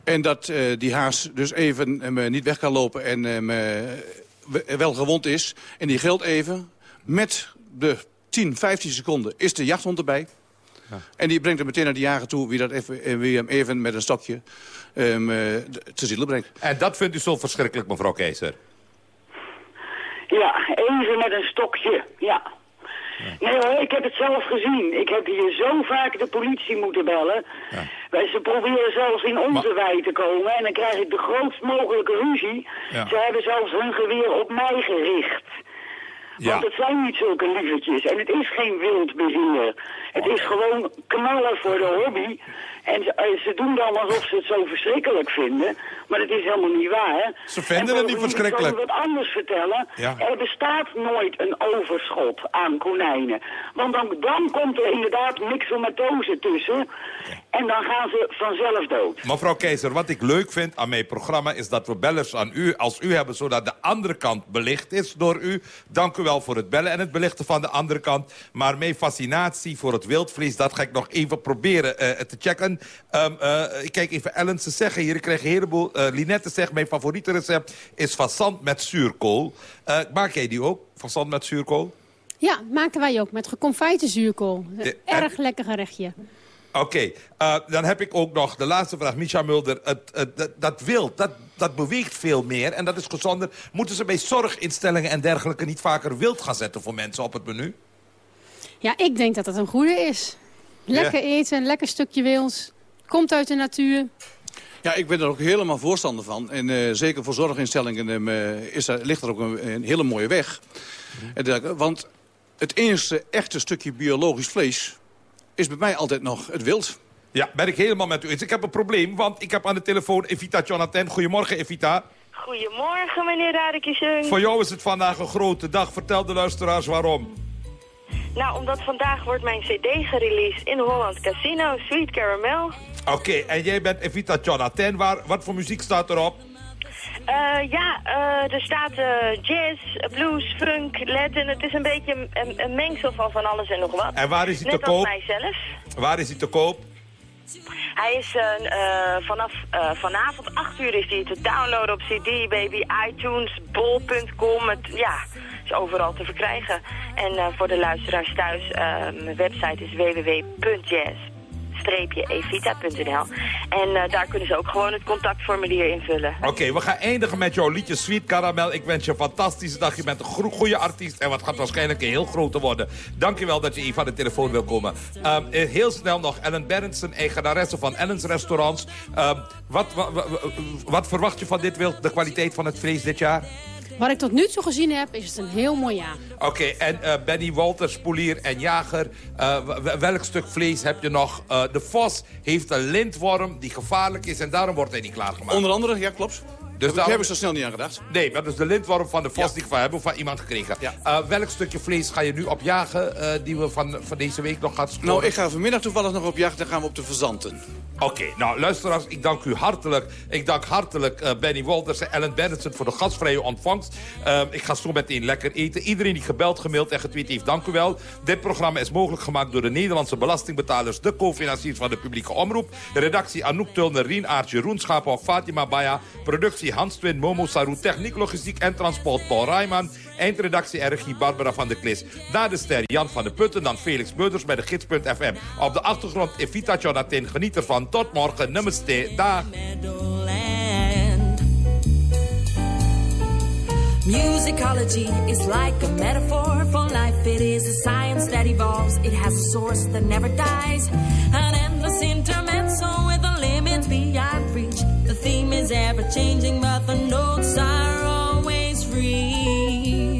En dat eh, die haas dus even niet weg kan lopen en eh, we- wel gewond is. En die geldt even. Met de 10, 15 seconden is de jachthond erbij. En die brengt hem meteen naar de jager toe... wie, dat even, wie hem even met een stokje ehm, eh, te zielen brengt. En dat vindt u zo verschrikkelijk, mevrouw Keizer? Ja, even met een stokje, ja. Nee hoor, ik heb het zelf gezien. Ik heb hier zo vaak de politie moeten bellen. Wij, ze proberen zelfs in onze wijk te komen en dan krijg ik de grootst mogelijke ruzie. Ja. Ze hebben zelfs hun geweer op mij gericht. Ja. Want het zijn niet zulke lievertjes en het is geen wild beheer. Het is gewoon knallen voor de hobby. En ze, eh, ze doen dan alsof ze het zo verschrikkelijk vinden. Maar dat is helemaal niet waar. Ze vinden En het niet verschrikkelijk. ik wat anders vertellen. Ja. Er bestaat nooit een overschot aan konijnen. Want dan, dan komt er inderdaad mixomatose tussen. En dan gaan ze vanzelf dood. Mevrouw Keizer, wat ik leuk vind aan mijn programma... is dat we bellers aan u als u hebben... zodat de andere kant belicht is door u. Dank u wel voor het bellen en het belichten van de andere kant. Maar mijn fascinatie voor het wildvlees... dat ga ik nog even proberen eh, te checken. Ehm, eh, ik kijk even Ellen te zeggen hier. Ik kreeg een heleboel... eh Linette zegt, mijn favoriete recept is fazant met zuurkool. Eh, maak jij die ook, fazant met zuurkool? Ja, maken wij ook met geconfijte zuurkool. De- erg lekker gerechtje. Oké, dan heb ik ook nog de laatste vraag. Micha Mulder, het, het- dat, dat wild, dat, dat beweegt veel meer en dat is gezonder. Moeten ze bij zorginstellingen en dergelijke niet vaker wild gaan zetten voor mensen op het menu? Ja, ik denk dat het een goede is. Lekker Ja. eten, een lekker stukje wils. Komt uit de natuur. Ja, ik ben er ook helemaal voorstander van. En eh, zeker voor zorginstellingen eh, is er, ligt er ook een, een hele mooie weg. En dergelijke. want het enige echte stukje biologisch vlees is bij mij altijd nog het wild. Ja, ben ik helemaal met u eens. Ik heb een probleem, want ik heb aan de telefoon Evita Jonathan. Goedemorgen, Evita. Goedemorgen, meneer Radekjesung. Voor jou is het vandaag een grote dag. Vertel de luisteraars waarom. Nou, omdat vandaag wordt mijn cd gereleased in Holland Casino, Sweet Caramel. Oké, en jij bent Evita Jonathan. Waar, wat voor muziek staat erop? Eh, ja, eh, er staat eh, jazz, blues, funk, Latin. Het is een beetje een, een, mengsel van van alles en nog wat. En waar is hij Net te als koop? mijzelf. Waar is hij te koop? Hij is vanaf vanavond 8 uur is hij te downloaden op CD, baby, iTunes, bol.com. Ja, is overal te verkrijgen. En eh, voor de luisteraars thuis, eh, mijn website is www.jazz-evita.nl. En eh, daar kunnen ze ook gewoon het contactformulier invullen. Oké, we gaan eindigen met jouw liedje Sweet Caramel. Ik wens je een fantastische dag. Je bent een goede artiest en wat gaat waarschijnlijk een heel grote worden. Dankjewel dat je even aan de telefoon wil komen. Ehm, eh, heel snel nog, Ellen Berendsen, eigenaresse van Ellen's Restaurants. Ehm, wat, wa- wa- wa- wat verwacht je van dit wild, de kwaliteit van het vlees dit jaar? Wat ik tot nu toe gezien heb, is het een heel mooi jaar. Oké, en eh, Benny Walters, polier en jager. eh, welk stuk vlees heb je nog? Eh, de vos heeft een lintworm die gevaarlijk is en daarom wordt hij niet klaargemaakt. Onder andere, ja klopt. Dus Daar hebben ze zo snel niet aan gedacht. Nee, dat is de lintworm van de vos die we hebben van iemand gekregen. Eh, welk stukje vlees ga je nu opjagen eh, die we van, van deze week nog gaan scoren? Nou, ik ga vanmiddag toevallig nog op jacht. Dan gaan we op de verzanten. Oké, nou luisteraars, ik dank u hartelijk. Ik dank hartelijk eh, Benny Wolters en Ellen Bennetson voor de gastvrije ontvangst. Uh, ik ga zo meteen lekker eten. Iedereen die gebeld, gemaild en getweet heeft, dank u wel. Dit programma is mogelijk gemaakt door de Nederlandse belastingbetalers... de co-financiers van de publieke omroep. De redactie Anouk Tulner, Rien Aart, Jeroen Schapen, Fatima Baya. Productie Hans Twin, Momo Saru, techniek, logistiek en transport Paul Rijman. Eindredactie regie Barbara van der Klis. Na de ster Jan van de Putten, dan Felix Beuders bij de gids.fm. Op de achtergrond Evita Jonathan. Geniet ervan. Tot morgen. Namaste. Dag. Musicology is like a metaphor for life. It is a science that evolves. It has a source that never dies. An endless intermezzo with a limit beyond reach. The theme is ever changing, but the notes are always free.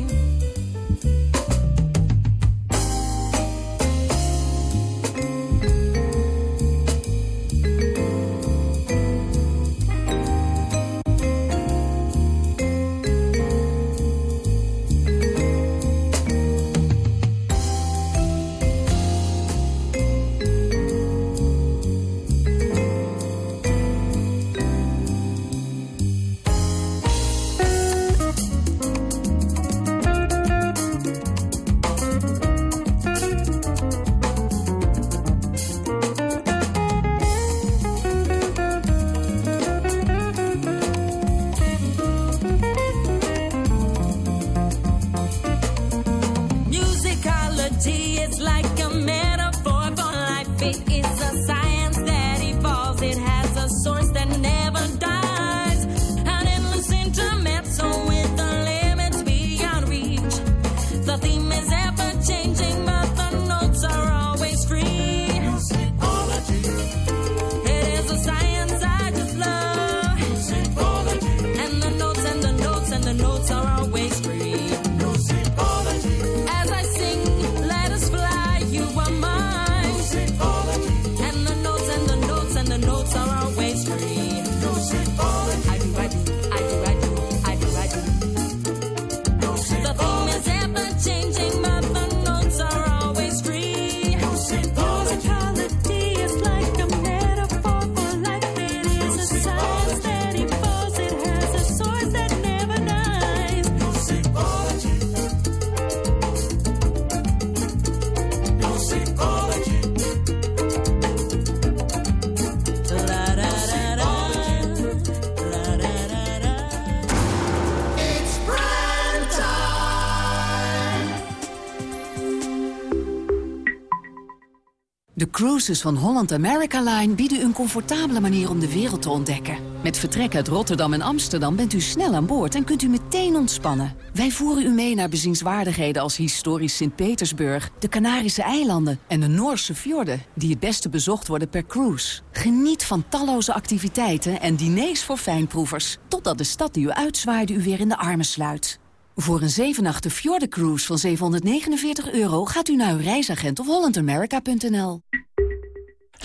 Cruises van Holland America Line bieden een comfortabele manier om de wereld te ontdekken. Met vertrek uit Rotterdam en Amsterdam bent u snel aan boord en kunt u meteen ontspannen. Wij voeren u mee naar bezienswaardigheden als historisch Sint-Petersburg, de Canarische eilanden en de Noorse fjorden, die het beste bezocht worden per cruise. Geniet van talloze activiteiten en diners voor fijnproevers, totdat de stad die u uitzwaaide u weer in de armen sluit. Voor een 7 nachten Cruise van 749 euro gaat u naar uw reisagent of hollandamerica.nl.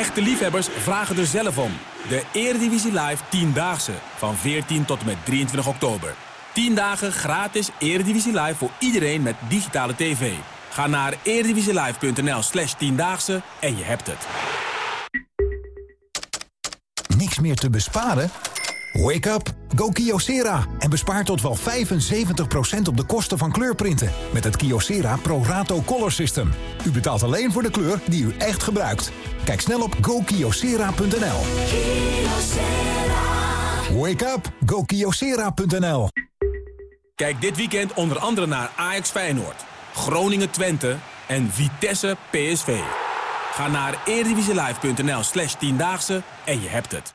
Echte liefhebbers vragen er zelf om. De Eredivisie Live 10-daagse van 14 tot en met 23 oktober. 10 dagen gratis Eredivisie Live voor iedereen met digitale tv. Ga naar eredivisielive.nl slash 10-daagse en je hebt het. Niks meer te besparen? Wake up, go Kyocera en bespaar tot wel 75% op de kosten van kleurprinten met het Kyocera Pro Rato Color System. U betaalt alleen voor de kleur die u echt gebruikt. Kijk snel op gokyocera.nl. Wake up, go Kyocera.nl. Kijk dit weekend onder andere naar Ajax Feyenoord, Groningen Twente en Vitesse PSV. Ga naar eredivisielive.nl slash tiendaagse en je hebt het.